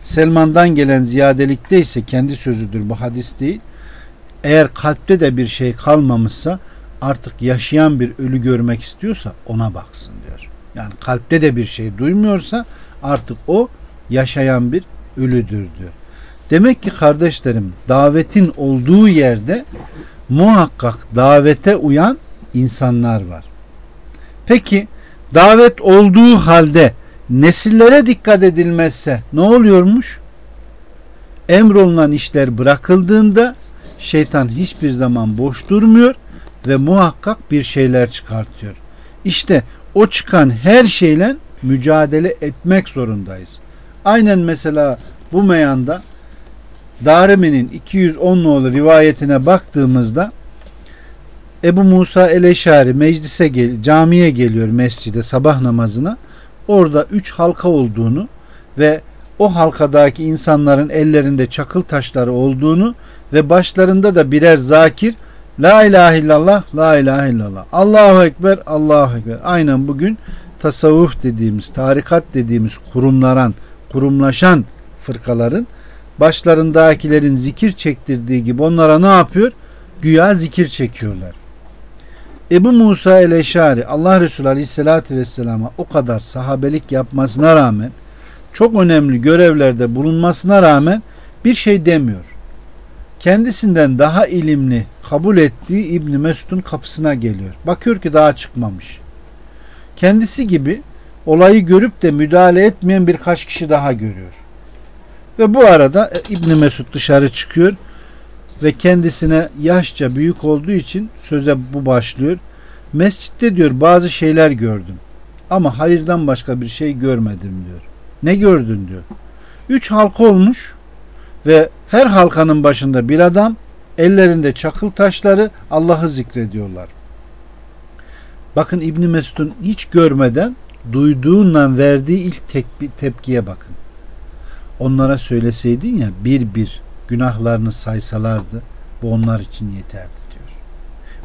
A: Selman'dan gelen ziyadelikte ise kendi sözüdür bu hadis değil. Eğer kalpte de bir şey kalmamışsa artık yaşayan bir ölü görmek istiyorsa ona baksın diyor. Yani kalpte de bir şey duymuyorsa artık o yaşayan bir ölüdür diyor. Demek ki kardeşlerim davetin olduğu yerde muhakkak davete uyan insanlar var. Peki davet olduğu halde nesillere dikkat edilmezse ne oluyormuş? Emrolunan işler bırakıldığında şeytan hiçbir zaman boş durmuyor ve muhakkak bir şeyler çıkartıyor. İşte o çıkan her şeyle mücadele etmek zorundayız. Aynen mesela bu meyanda Darimi'nin 210 nolu rivayetine baktığımızda Ebu Musa el-Eşari meclise gel, camiye geliyor mescide sabah namazına. Orada üç halka olduğunu ve o halkadaki insanların ellerinde çakıl taşları olduğunu ve başlarında da birer zakir La ilahe illallah, la ilahe illallah. Allahu Ekber, Allahu Ekber. Aynen bugün tasavvuf dediğimiz, tarikat dediğimiz kurumlaran, kurumlaşan fırkaların başlarındakilerin zikir çektirdiği gibi onlara ne yapıyor? Güya zikir çekiyorlar. Ebu Musa el-Eşari Allah Resulü Aleyhisselatü Vesselam'a o kadar sahabelik yapmasına rağmen çok önemli görevlerde bulunmasına rağmen bir şey demiyor. Kendisinden daha ilimli kabul ettiği İbni Mesud'un kapısına geliyor. Bakıyor ki daha çıkmamış. Kendisi gibi olayı görüp de müdahale etmeyen birkaç kişi daha görüyor. Ve bu arada e, İbni Mesud dışarı çıkıyor ve kendisine yaşça büyük olduğu için söze bu başlıyor. Mescitte diyor bazı şeyler gördüm ama hayırdan başka bir şey görmedim diyor. Ne gördün diyor. Üç halka olmuş ve her halkanın başında bir adam ellerinde çakıl taşları Allah'ı zikrediyorlar. Bakın İbni Mesud'un hiç görmeden duyduğundan verdiği ilk tepkiye bakın. Onlara söyleseydin ya bir bir günahlarını saysalardı bu onlar için yeterdi diyor.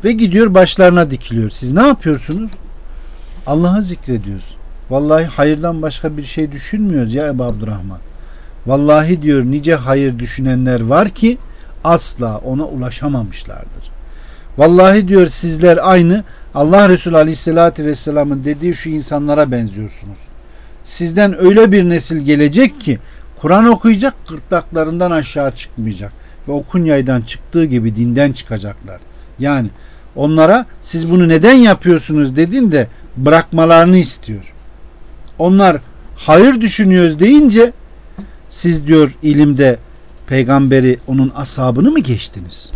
A: Ve gidiyor başlarına dikiliyor. Siz ne yapıyorsunuz? Allah'ı zikrediyoruz. Vallahi hayırdan başka bir şey düşünmüyoruz ya Ebu Abdurrahman. Vallahi diyor nice hayır düşünenler var ki asla ona ulaşamamışlardır. Vallahi diyor sizler aynı Allah Resulü Aleyhisselatü Vesselam'ın dediği şu insanlara benziyorsunuz. Sizden öyle bir nesil gelecek ki Kur'an okuyacak gırtlaklarından aşağı çıkmayacak. Ve okun yaydan çıktığı gibi dinden çıkacaklar. Yani onlara siz bunu neden yapıyorsunuz dedin de bırakmalarını istiyor. Onlar hayır düşünüyoruz deyince siz diyor ilimde peygamberi onun ashabını mı geçtiniz?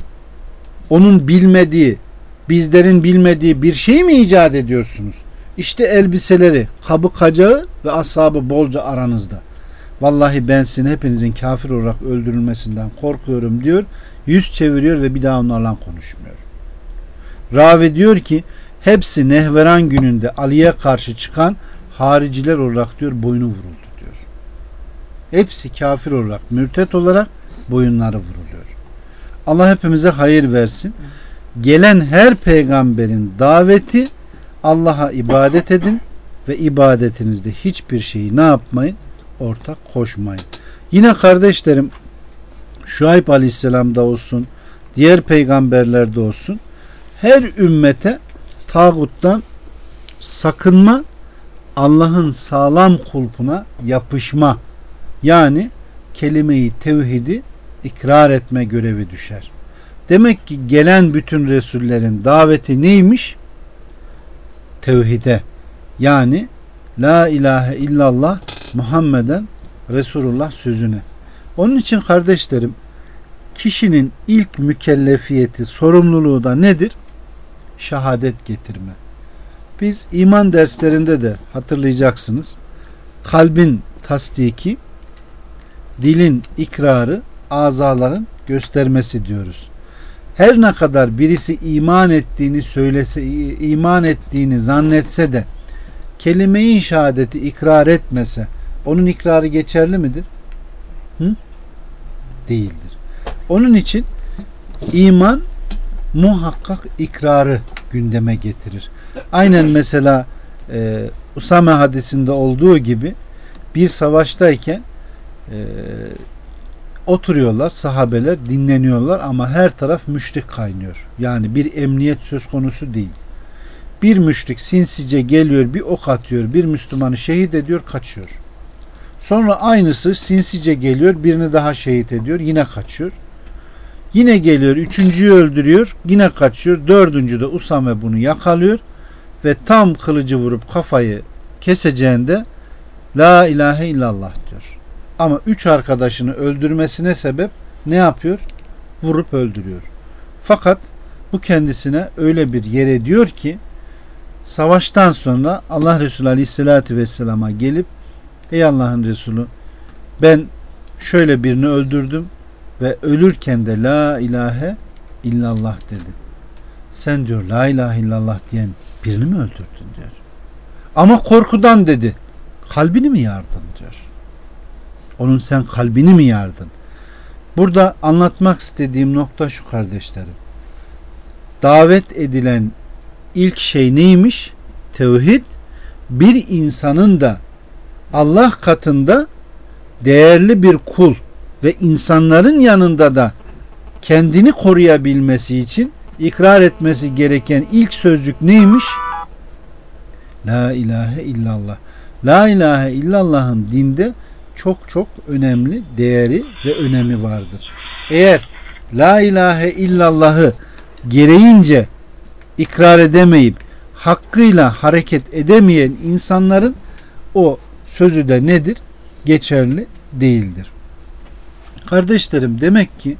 A: Onun bilmediği, bizlerin bilmediği bir şey mi icat ediyorsunuz? İşte elbiseleri, kabı kacağı ve ashabı bolca aranızda. Vallahi ben sizin hepinizin kafir olarak öldürülmesinden korkuyorum diyor. Yüz çeviriyor ve bir daha onlarla konuşmuyor. Ravi diyor ki hepsi Nehveran gününde Ali'ye karşı çıkan hariciler olarak diyor boynu vuruldu. Hepsi kafir olarak, mürtet olarak boyunları vuruluyor. Allah hepimize hayır versin. Gelen her peygamberin daveti Allah'a ibadet edin ve ibadetinizde hiçbir şeyi ne yapmayın? Ortak koşmayın. Yine kardeşlerim Şuayb Aleyhisselam'da olsun, diğer peygamberlerde olsun her ümmete tağuttan sakınma Allah'ın sağlam kulpuna yapışma yani kelimeyi tevhidi ikrar etme görevi düşer. Demek ki gelen bütün Resullerin daveti neymiş? Tevhide. Yani La ilahe illallah Muhammeden Resulullah sözüne. Onun için kardeşlerim kişinin ilk mükellefiyeti, sorumluluğu da nedir? Şehadet getirme. Biz iman derslerinde de hatırlayacaksınız. Kalbin tasdiki, dilin ikrarı, azaların göstermesi diyoruz. Her ne kadar birisi iman ettiğini söylese, iman ettiğini zannetse de kelime-i şehadeti ikrar etmese onun ikrarı geçerli midir? Hı? Değildir. Onun için iman muhakkak ikrarı gündeme getirir. Aynen mesela e, Usame hadisinde olduğu gibi bir savaştayken e, oturuyorlar sahabeler dinleniyorlar ama her taraf müşrik kaynıyor. Yani bir emniyet söz konusu değil. Bir müşrik sinsice geliyor bir ok atıyor bir Müslümanı şehit ediyor kaçıyor. Sonra aynısı sinsice geliyor birini daha şehit ediyor yine kaçıyor. Yine geliyor üçüncüyü öldürüyor yine kaçıyor. Dördüncü de Usame bunu yakalıyor ve tam kılıcı vurup kafayı keseceğinde La ilahe illallah diyor. Ama üç arkadaşını öldürmesine sebep ne yapıyor? Vurup öldürüyor. Fakat bu kendisine öyle bir yere diyor ki savaştan sonra Allah Resulü Aleyhisselatü Vesselam'a gelip Ey Allah'ın Resulü ben şöyle birini öldürdüm ve ölürken de la ilahe illallah dedi. Sen diyor la ilahe illallah diyen birini mi öldürdün diyor. Ama korkudan dedi. Kalbini mi yardın diyor. Onun sen kalbini mi yardın? Burada anlatmak istediğim nokta şu kardeşlerim. Davet edilen ilk şey neymiş? Tevhid bir insanın da Allah katında değerli bir kul ve insanların yanında da kendini koruyabilmesi için ikrar etmesi gereken ilk sözcük neymiş? La ilahe illallah. La ilahe illallah'ın dinde çok çok önemli değeri ve önemi vardır. Eğer La ilahe illallah'ı gereğince ikrar edemeyip hakkıyla hareket edemeyen insanların o sözü de nedir? Geçerli değildir. Kardeşlerim demek ki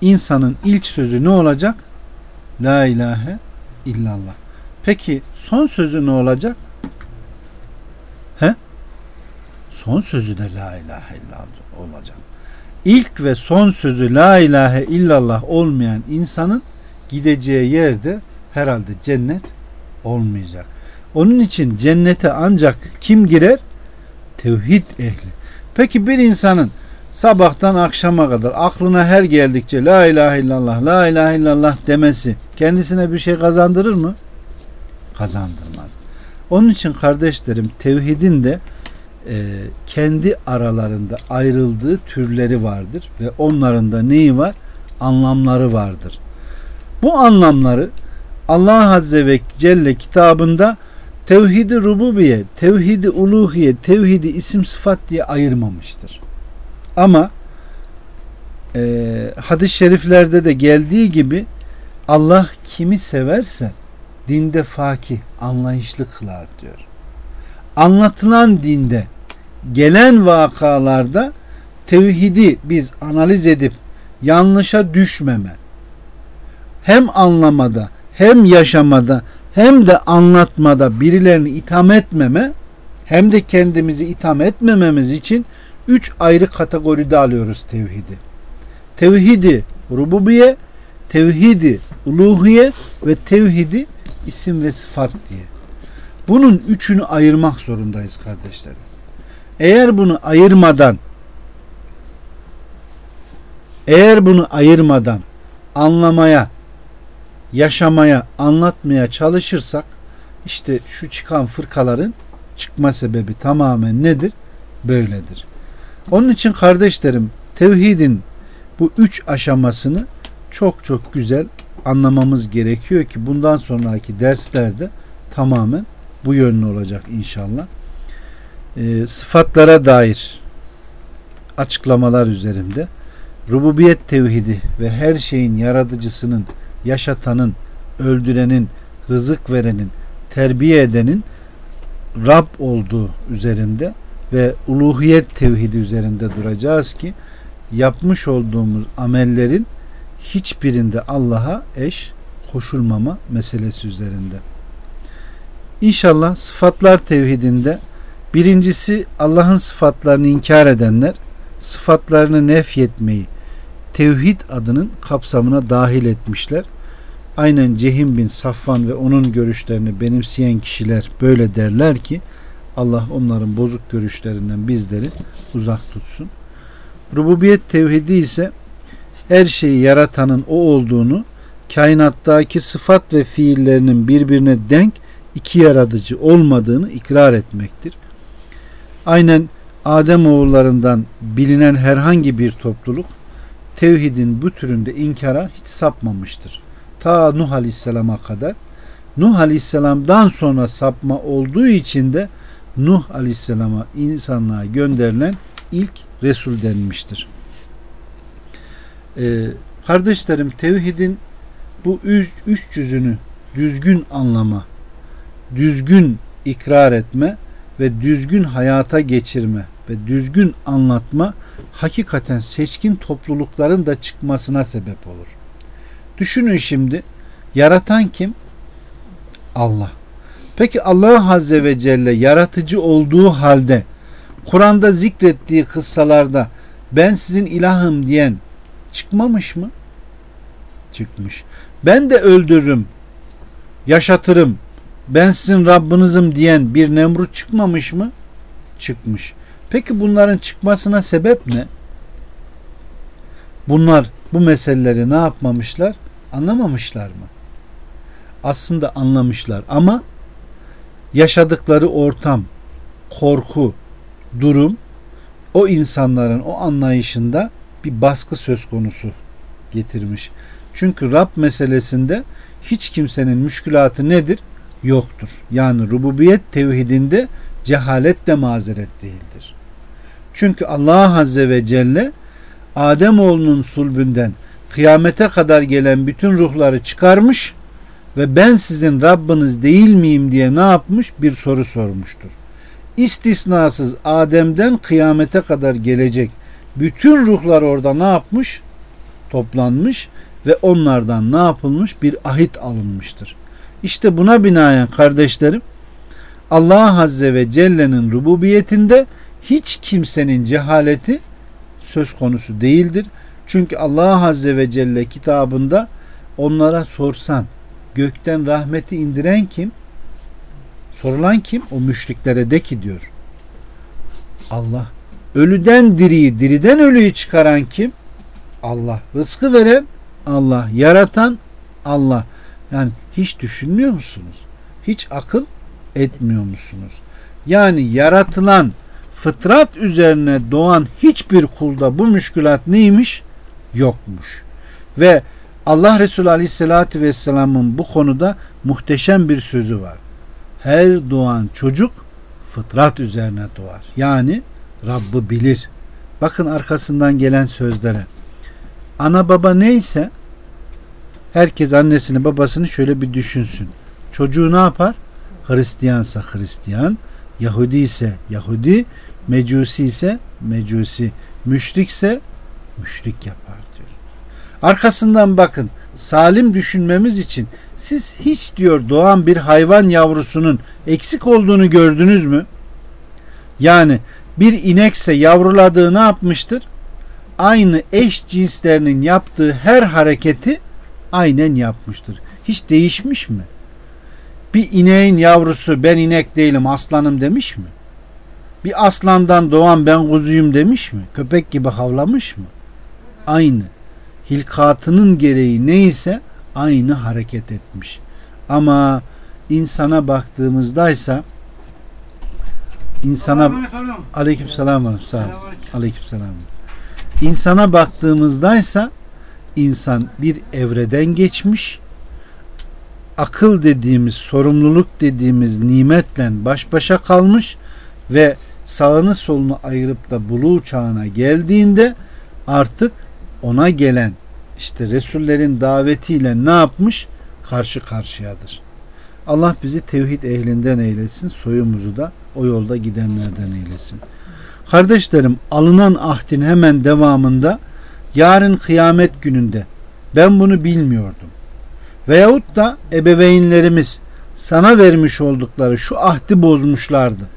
A: insanın ilk sözü ne olacak? La ilahe illallah. Peki son sözü ne olacak? He? Son sözü de la ilahe illallah olacak. İlk ve son sözü la ilahe illallah olmayan insanın gideceği yerde herhalde cennet olmayacak. Onun için cennete ancak kim girer? Tevhid ehli. Peki bir insanın sabahtan akşama kadar aklına her geldikçe la ilahe illallah la ilahe illallah demesi kendisine bir şey kazandırır mı? Kazandırmaz. Onun için kardeşlerim tevhidin de e, kendi aralarında ayrıldığı türleri vardır ve onların da neyi var? Anlamları vardır. Bu anlamları Allah Azze ve Celle kitabında tevhidi rububiye, tevhidi uluhiye, tevhidi isim sıfat diye ayırmamıştır. Ama e, hadis-i şeriflerde de geldiği gibi Allah kimi severse dinde fakih, anlayışlı kılar diyor. Anlatılan dinde gelen vakalarda tevhidi biz analiz edip yanlışa düşmeme hem anlamada hem yaşamada hem de anlatmada birilerini itham etmeme hem de kendimizi itham etmememiz için üç ayrı kategoride alıyoruz tevhidi. Tevhidi rububiye, tevhidi uluhiye ve tevhidi isim ve sıfat diye. Bunun üçünü ayırmak zorundayız kardeşlerim. Eğer bunu ayırmadan eğer bunu ayırmadan anlamaya, yaşamaya, anlatmaya çalışırsak işte şu çıkan fırkaların çıkma sebebi tamamen nedir? Böyledir. Onun için kardeşlerim tevhidin bu üç aşamasını çok çok güzel anlamamız gerekiyor ki bundan sonraki derslerde tamamen bu yönlü olacak inşallah. E, sıfatlara dair açıklamalar üzerinde rububiyet tevhidi ve her şeyin yaratıcısının, yaşatanın, öldürenin, rızık verenin, terbiye edenin Rab olduğu üzerinde ve uluhiyet tevhidi üzerinde duracağız ki yapmış olduğumuz amellerin hiçbirinde Allah'a eş koşulmama meselesi üzerinde. İnşallah sıfatlar tevhidinde birincisi Allah'ın sıfatlarını inkar edenler sıfatlarını nefyetmeyi tevhid adının kapsamına dahil etmişler. Aynen Cehim bin Safvan ve onun görüşlerini benimseyen kişiler böyle derler ki Allah onların bozuk görüşlerinden bizleri uzak tutsun. Rububiyet tevhidi ise her şeyi yaratanın o olduğunu, kainattaki sıfat ve fiillerinin birbirine denk iki yaratıcı olmadığını ikrar etmektir. Aynen Adem oğullarından bilinen herhangi bir topluluk tevhidin bu türünde inkara hiç sapmamıştır. Ta Nuh Aleyhisselam'a kadar Nuh Aleyhisselam'dan sonra sapma olduğu için de Nuh Aleyhisselam'a insanlığa gönderilen ilk Resul denmiştir. Ee, kardeşlerim tevhidin bu üç, üç yüzünü düzgün anlama, düzgün ikrar etme ve düzgün hayata geçirme ve düzgün anlatma hakikaten seçkin toplulukların da çıkmasına sebep olur. Düşünün şimdi yaratan kim? Allah. Peki Allah Azze ve Celle yaratıcı olduğu halde Kur'an'da zikrettiği kıssalarda ben sizin ilahım diyen çıkmamış mı? Çıkmış. Ben de öldürürüm, yaşatırım, ben sizin Rabbinizim diyen bir Nemrut çıkmamış mı? Çıkmış. Peki bunların çıkmasına sebep ne? Bunlar bu meseleleri ne yapmamışlar? Anlamamışlar mı? Aslında anlamışlar ama yaşadıkları ortam, korku, durum o insanların o anlayışında bir baskı söz konusu getirmiş. Çünkü Rab meselesinde hiç kimsenin müşkülatı nedir? Yoktur. Yani rububiyet tevhidinde cehalet de mazeret değildir. Çünkü Allah Azze ve Celle Adem oğlunun sulbünden kıyamete kadar gelen bütün ruhları çıkarmış ve ben sizin Rabbiniz değil miyim diye ne yapmış? Bir soru sormuştur. İstisnasız Adem'den kıyamete kadar gelecek bütün ruhlar orada ne yapmış? Toplanmış ve onlardan ne yapılmış? Bir ahit alınmıştır. İşte buna binaen kardeşlerim Allah Azze ve Celle'nin rububiyetinde hiç kimsenin cehaleti söz konusu değildir. Çünkü Allah Azze ve Celle kitabında onlara sorsan gökten rahmeti indiren kim? Sorulan kim? O müşriklere de ki diyor. Allah. Ölüden diriyi, diriden ölüyü çıkaran kim? Allah. Rızkı veren Allah. Yaratan Allah. Yani hiç düşünmüyor musunuz? Hiç akıl etmiyor musunuz? Yani yaratılan fıtrat üzerine doğan hiçbir kulda bu müşkülat neymiş? Yokmuş. Ve Allah Resulü Aleyhisselatü Vesselam'ın bu konuda muhteşem bir sözü var. Her doğan çocuk fıtrat üzerine doğar. Yani Rabb'ı bilir. Bakın arkasından gelen sözlere. Ana baba neyse herkes annesini babasını şöyle bir düşünsün. Çocuğu ne yapar? Hristiyansa Hristiyan, Yahudi ise Yahudi, Mecusi ise Mecusi, müşrikse müşrik yapar diyor. Arkasından bakın salim düşünmemiz için siz hiç diyor doğan bir hayvan yavrusunun eksik olduğunu gördünüz mü? Yani bir inekse yavruladığı ne yapmıştır? Aynı eş cinslerinin yaptığı her hareketi aynen yapmıştır. Hiç değişmiş mi? Bir ineğin yavrusu ben inek değilim aslanım demiş mi? Bir aslandan doğan ben kuzuyum demiş mi? Köpek gibi havlamış mı? Aynı. hilkatının gereği neyse aynı hareket etmiş. Ama insana baktığımızdaysa insana aleykümselam var. Sağ ol. Aleykümselam. İnsana baktığımızdaysa insan bir evreden geçmiş. Akıl dediğimiz, sorumluluk dediğimiz nimetle baş başa kalmış ve sağını solunu ayırıp da buluğ çağına geldiğinde artık ona gelen işte Resullerin davetiyle ne yapmış? Karşı karşıyadır. Allah bizi tevhid ehlinden eylesin. Soyumuzu da o yolda gidenlerden eylesin. Kardeşlerim alınan ahdin hemen devamında yarın kıyamet gününde ben bunu bilmiyordum. Veyahut da ebeveynlerimiz sana vermiş oldukları şu ahdi bozmuşlardı.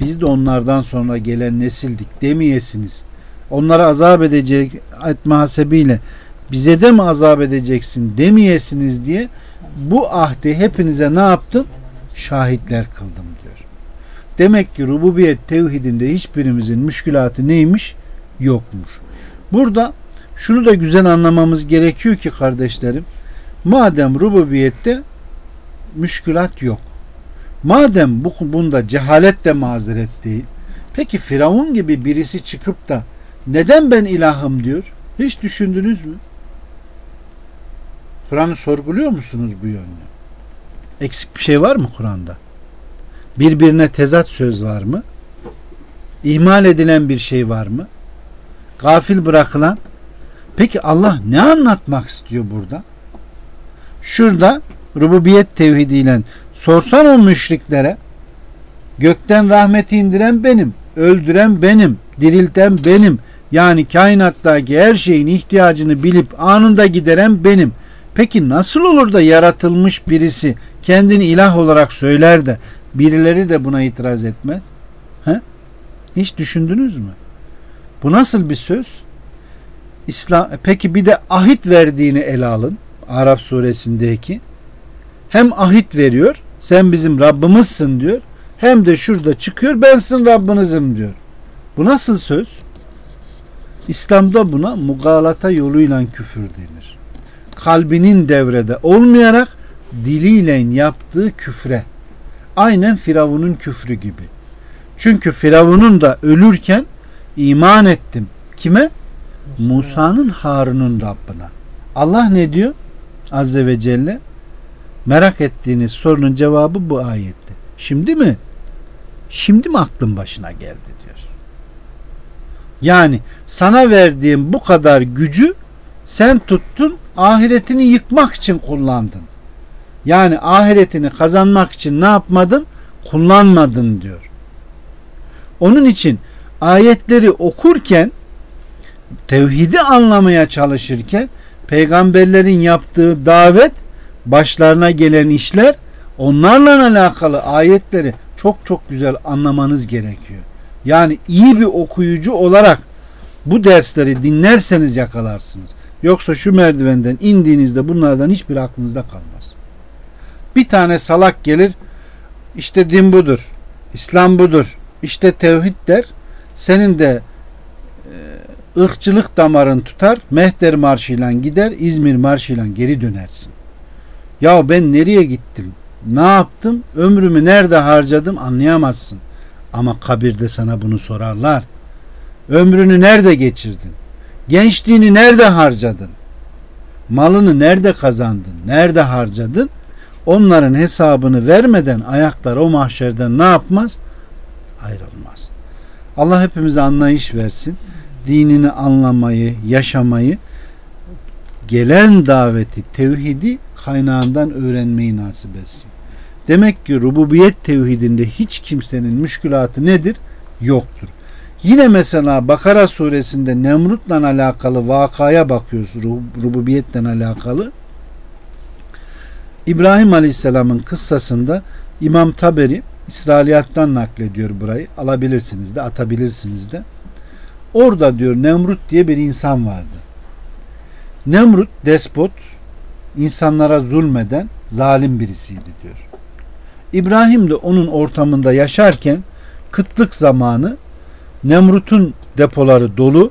A: Biz de onlardan sonra gelen nesildik demeyesiniz. Onlara azap edecek etme hasebiyle bize de mi azap edeceksin demeyesiniz diye bu ahdi hepinize ne yaptım? Şahitler kıldım diyor. Demek ki rububiyet tevhidinde hiçbirimizin müşkülatı neymiş? Yokmuş. Burada şunu da güzel anlamamız gerekiyor ki kardeşlerim. Madem rububiyette müşkülat yok. Madem bu bunda cehalet de mazeret değil. Peki Firavun gibi birisi çıkıp da neden ben ilahım diyor? Hiç düşündünüz mü? Kur'an'ı sorguluyor musunuz bu yönde? Eksik bir şey var mı Kur'an'da? Birbirine tezat söz var mı? İhmal edilen bir şey var mı? Gafil bırakılan? Peki Allah ne anlatmak istiyor burada? Şurada rububiyet tevhidiyle sorsan o müşriklere gökten rahmeti indiren benim, öldüren benim, dirilten benim. Yani kainattaki her şeyin ihtiyacını bilip anında gideren benim. Peki nasıl olur da yaratılmış birisi kendini ilah olarak söyler de birileri de buna itiraz etmez? He? Hiç düşündünüz mü? Bu nasıl bir söz? İslam, peki bir de ahit verdiğini ele alın. Araf suresindeki. Hem ahit veriyor, sen bizim Rabbimizsin diyor. Hem de şurada çıkıyor, ben sizin Rabbinizim diyor. Bu nasıl söz? İslam'da buna mugalata yoluyla küfür denir. Kalbinin devrede olmayarak diliyle yaptığı küfre. Aynen Firavun'un küfrü gibi. Çünkü Firavun'un da ölürken iman ettim. Kime? Musa'nın Harun'un Rabbına. Allah ne diyor? Azze ve Celle merak ettiğiniz sorunun cevabı bu ayette. Şimdi mi? Şimdi mi aklın başına geldi diyor. Yani sana verdiğim bu kadar gücü sen tuttun ahiretini yıkmak için kullandın. Yani ahiretini kazanmak için ne yapmadın? Kullanmadın diyor. Onun için ayetleri okurken tevhidi anlamaya çalışırken peygamberlerin yaptığı davet başlarına gelen işler onlarla alakalı ayetleri çok çok güzel anlamanız gerekiyor. Yani iyi bir okuyucu olarak bu dersleri dinlerseniz yakalarsınız. Yoksa şu merdivenden indiğinizde bunlardan hiçbir aklınızda kalmaz. Bir tane salak gelir işte din budur, İslam budur, işte tevhid der. Senin de ırkçılık damarın tutar, Mehter marşıyla gider, İzmir marşıyla geri dönersin. Ya ben nereye gittim? Ne yaptım? Ömrümü nerede harcadım anlayamazsın. Ama kabirde sana bunu sorarlar. Ömrünü nerede geçirdin? Gençliğini nerede harcadın? Malını nerede kazandın? Nerede harcadın? Onların hesabını vermeden ayaklar o mahşerden ne yapmaz? Ayrılmaz. Allah hepimize anlayış versin. Dinini anlamayı, yaşamayı, gelen daveti, tevhidi kaynağından öğrenmeyi nasip etsin. Demek ki rububiyet tevhidinde hiç kimsenin müşkülatı nedir? Yoktur. Yine mesela Bakara suresinde Nemrut'la alakalı vakaya bakıyoruz rububiyetle alakalı. İbrahim Aleyhisselam'ın kıssasında İmam Taberi İsrailiyattan naklediyor burayı. Alabilirsiniz de atabilirsiniz de. Orada diyor Nemrut diye bir insan vardı. Nemrut despot, insanlara zulmeden zalim birisiydi diyor. İbrahim de onun ortamında yaşarken kıtlık zamanı Nemrut'un depoları dolu,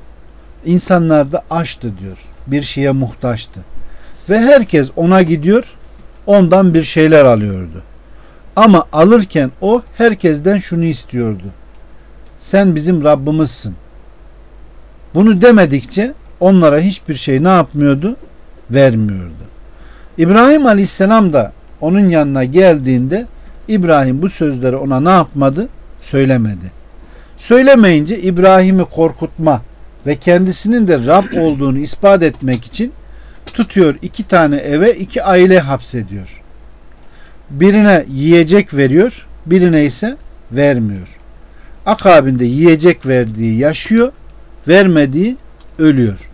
A: insanlar da açtı diyor. bir şeye muhtaçtı. Ve herkes ona gidiyor, ondan bir şeyler alıyordu. Ama alırken o herkesten şunu istiyordu. Sen bizim Rabbimizsin. Bunu demedikçe onlara hiçbir şey ne yapmıyordu? Vermiyordu. İbrahim Aleyhisselam da onun yanına geldiğinde İbrahim bu sözleri ona ne yapmadı? Söylemedi. Söylemeyince İbrahim'i korkutma ve kendisinin de Rab olduğunu ispat etmek için tutuyor iki tane eve iki aile hapsediyor. Birine yiyecek veriyor, birine ise vermiyor. Akabinde yiyecek verdiği yaşıyor, vermediği ölüyor.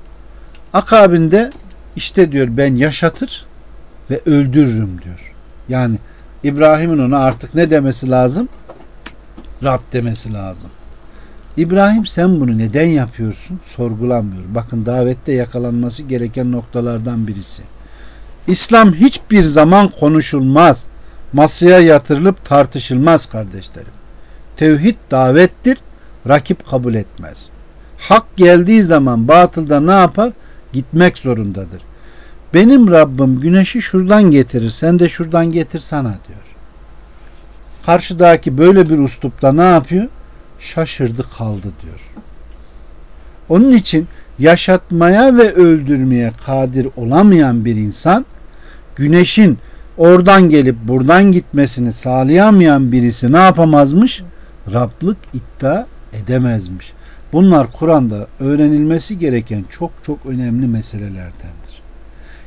A: Akabinde işte diyor ben yaşatır ve öldürürüm diyor. Yani İbrahim'in ona artık ne demesi lazım? Rab demesi lazım. İbrahim sen bunu neden yapıyorsun? Sorgulamıyor. Bakın davette yakalanması gereken noktalardan birisi. İslam hiçbir zaman konuşulmaz. Masaya yatırılıp tartışılmaz kardeşlerim. Tevhid davettir. Rakip kabul etmez. Hak geldiği zaman batılda ne yapar? Gitmek zorundadır. Benim Rabbim güneşi şuradan getirir. Sen de şuradan getir sana diyor. Karşıdaki böyle bir uslupta ne yapıyor? Şaşırdı kaldı diyor. Onun için yaşatmaya ve öldürmeye kadir olamayan bir insan güneşin oradan gelip buradan gitmesini sağlayamayan birisi ne yapamazmış? Rablık iddia edemezmiş. Bunlar Kur'an'da öğrenilmesi gereken çok çok önemli meselelerdendir.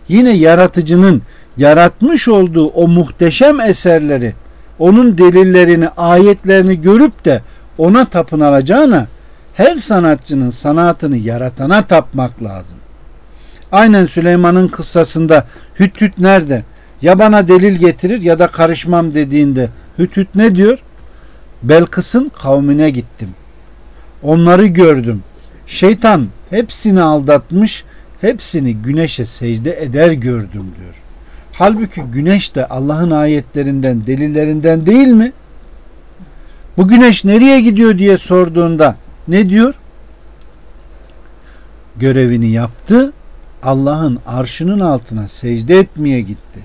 A: Yine yaratıcının yaratmış olduğu o muhteşem eserleri, onun delillerini, ayetlerini görüp de ona tapınılacağına her sanatçının sanatını yaratana tapmak lazım. Aynen Süleyman'ın kıssasında Hüt Hüt nerede? Ya bana delil getirir ya da karışmam dediğinde Hüt Hüt ne diyor? Belkıs'ın kavmine gittim. Onları gördüm. Şeytan hepsini aldatmış, hepsini güneşe secde eder gördüm diyor. Halbuki güneş de Allah'ın ayetlerinden, delillerinden değil mi? Bu güneş nereye gidiyor diye sorduğunda ne diyor? Görevini yaptı. Allah'ın arşının altına secde etmeye gitti.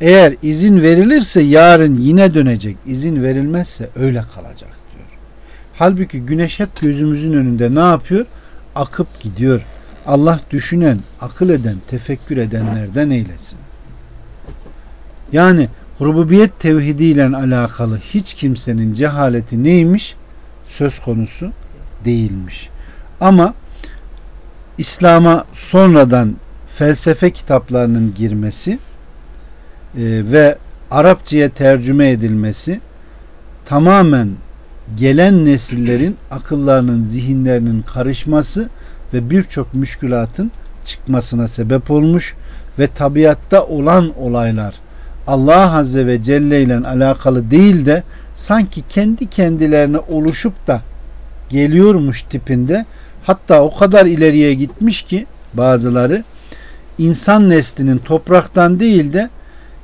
A: Eğer izin verilirse yarın yine dönecek. İzin verilmezse öyle kalacak. Halbuki güneş hep gözümüzün önünde ne yapıyor? Akıp gidiyor. Allah düşünen, akıl eden, tefekkür edenlerden eylesin. Yani rububiyet tevhidi ile alakalı hiç kimsenin cehaleti neymiş? Söz konusu değilmiş. Ama İslam'a sonradan felsefe kitaplarının girmesi e, ve Arapçaya tercüme edilmesi tamamen gelen nesillerin akıllarının, zihinlerinin karışması ve birçok müşkülatın çıkmasına sebep olmuş ve tabiatta olan olaylar Allah Azze ve Celle ile alakalı değil de sanki kendi kendilerine oluşup da geliyormuş tipinde hatta o kadar ileriye gitmiş ki bazıları insan neslinin topraktan değil de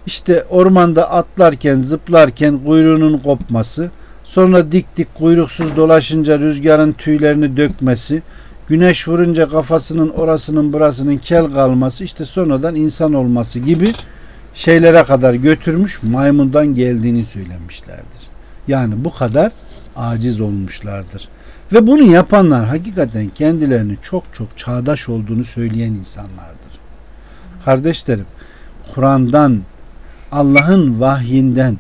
A: işte ormanda atlarken zıplarken kuyruğunun kopması sonra dik dik kuyruksuz dolaşınca rüzgarın tüylerini dökmesi güneş vurunca kafasının orasının burasının kel kalması işte sonradan insan olması gibi şeylere kadar götürmüş maymundan geldiğini söylemişlerdir. Yani bu kadar aciz olmuşlardır. Ve bunu yapanlar hakikaten kendilerini çok çok çağdaş olduğunu söyleyen insanlardır. Kardeşlerim, Kur'an'dan, Allah'ın vahyinden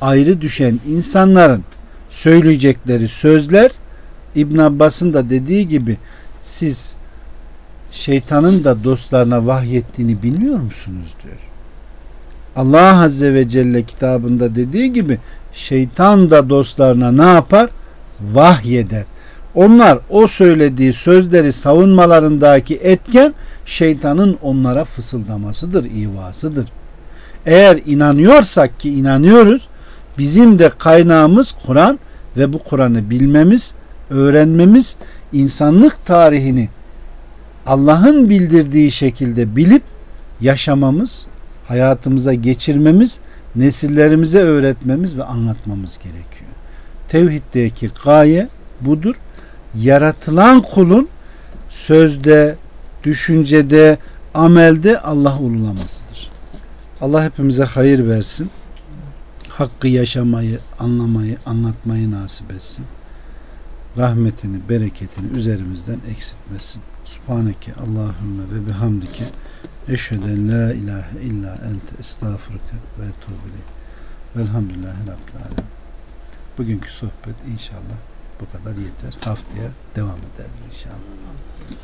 A: ayrı düşen insanların söyleyecekleri sözler İbn Abbas'ın da dediği gibi siz şeytanın da dostlarına vahyettiğini bilmiyor musunuz diyor. Allah Azze ve Celle kitabında dediği gibi şeytan da dostlarına ne yapar? Vahyeder. Onlar o söylediği sözleri savunmalarındaki etken şeytanın onlara fısıldamasıdır, ivasıdır. Eğer inanıyorsak ki inanıyoruz, bizim de kaynağımız Kur'an ve bu Kur'an'ı bilmemiz, öğrenmemiz, insanlık tarihini Allah'ın bildirdiği şekilde bilip yaşamamız, hayatımıza geçirmemiz, nesillerimize öğretmemiz ve anlatmamız gerekiyor. Tevhiddeki gaye budur. Yaratılan kulun sözde, düşüncede, amelde Allah ululamasıdır. Allah hepimize hayır versin. Hakkı yaşamayı, anlamayı, anlatmayı nasip etsin. Rahmetini, bereketini üzerimizden eksiltmesin. Subhaneke Allahümme ve bihamdike eşheden la ilahe illa ente estağfurke ve etûbü Velhamdülillahi Rabbil Alemin. Bugünkü sohbet inşallah bu kadar yeter. Haftaya devam ederiz inşallah.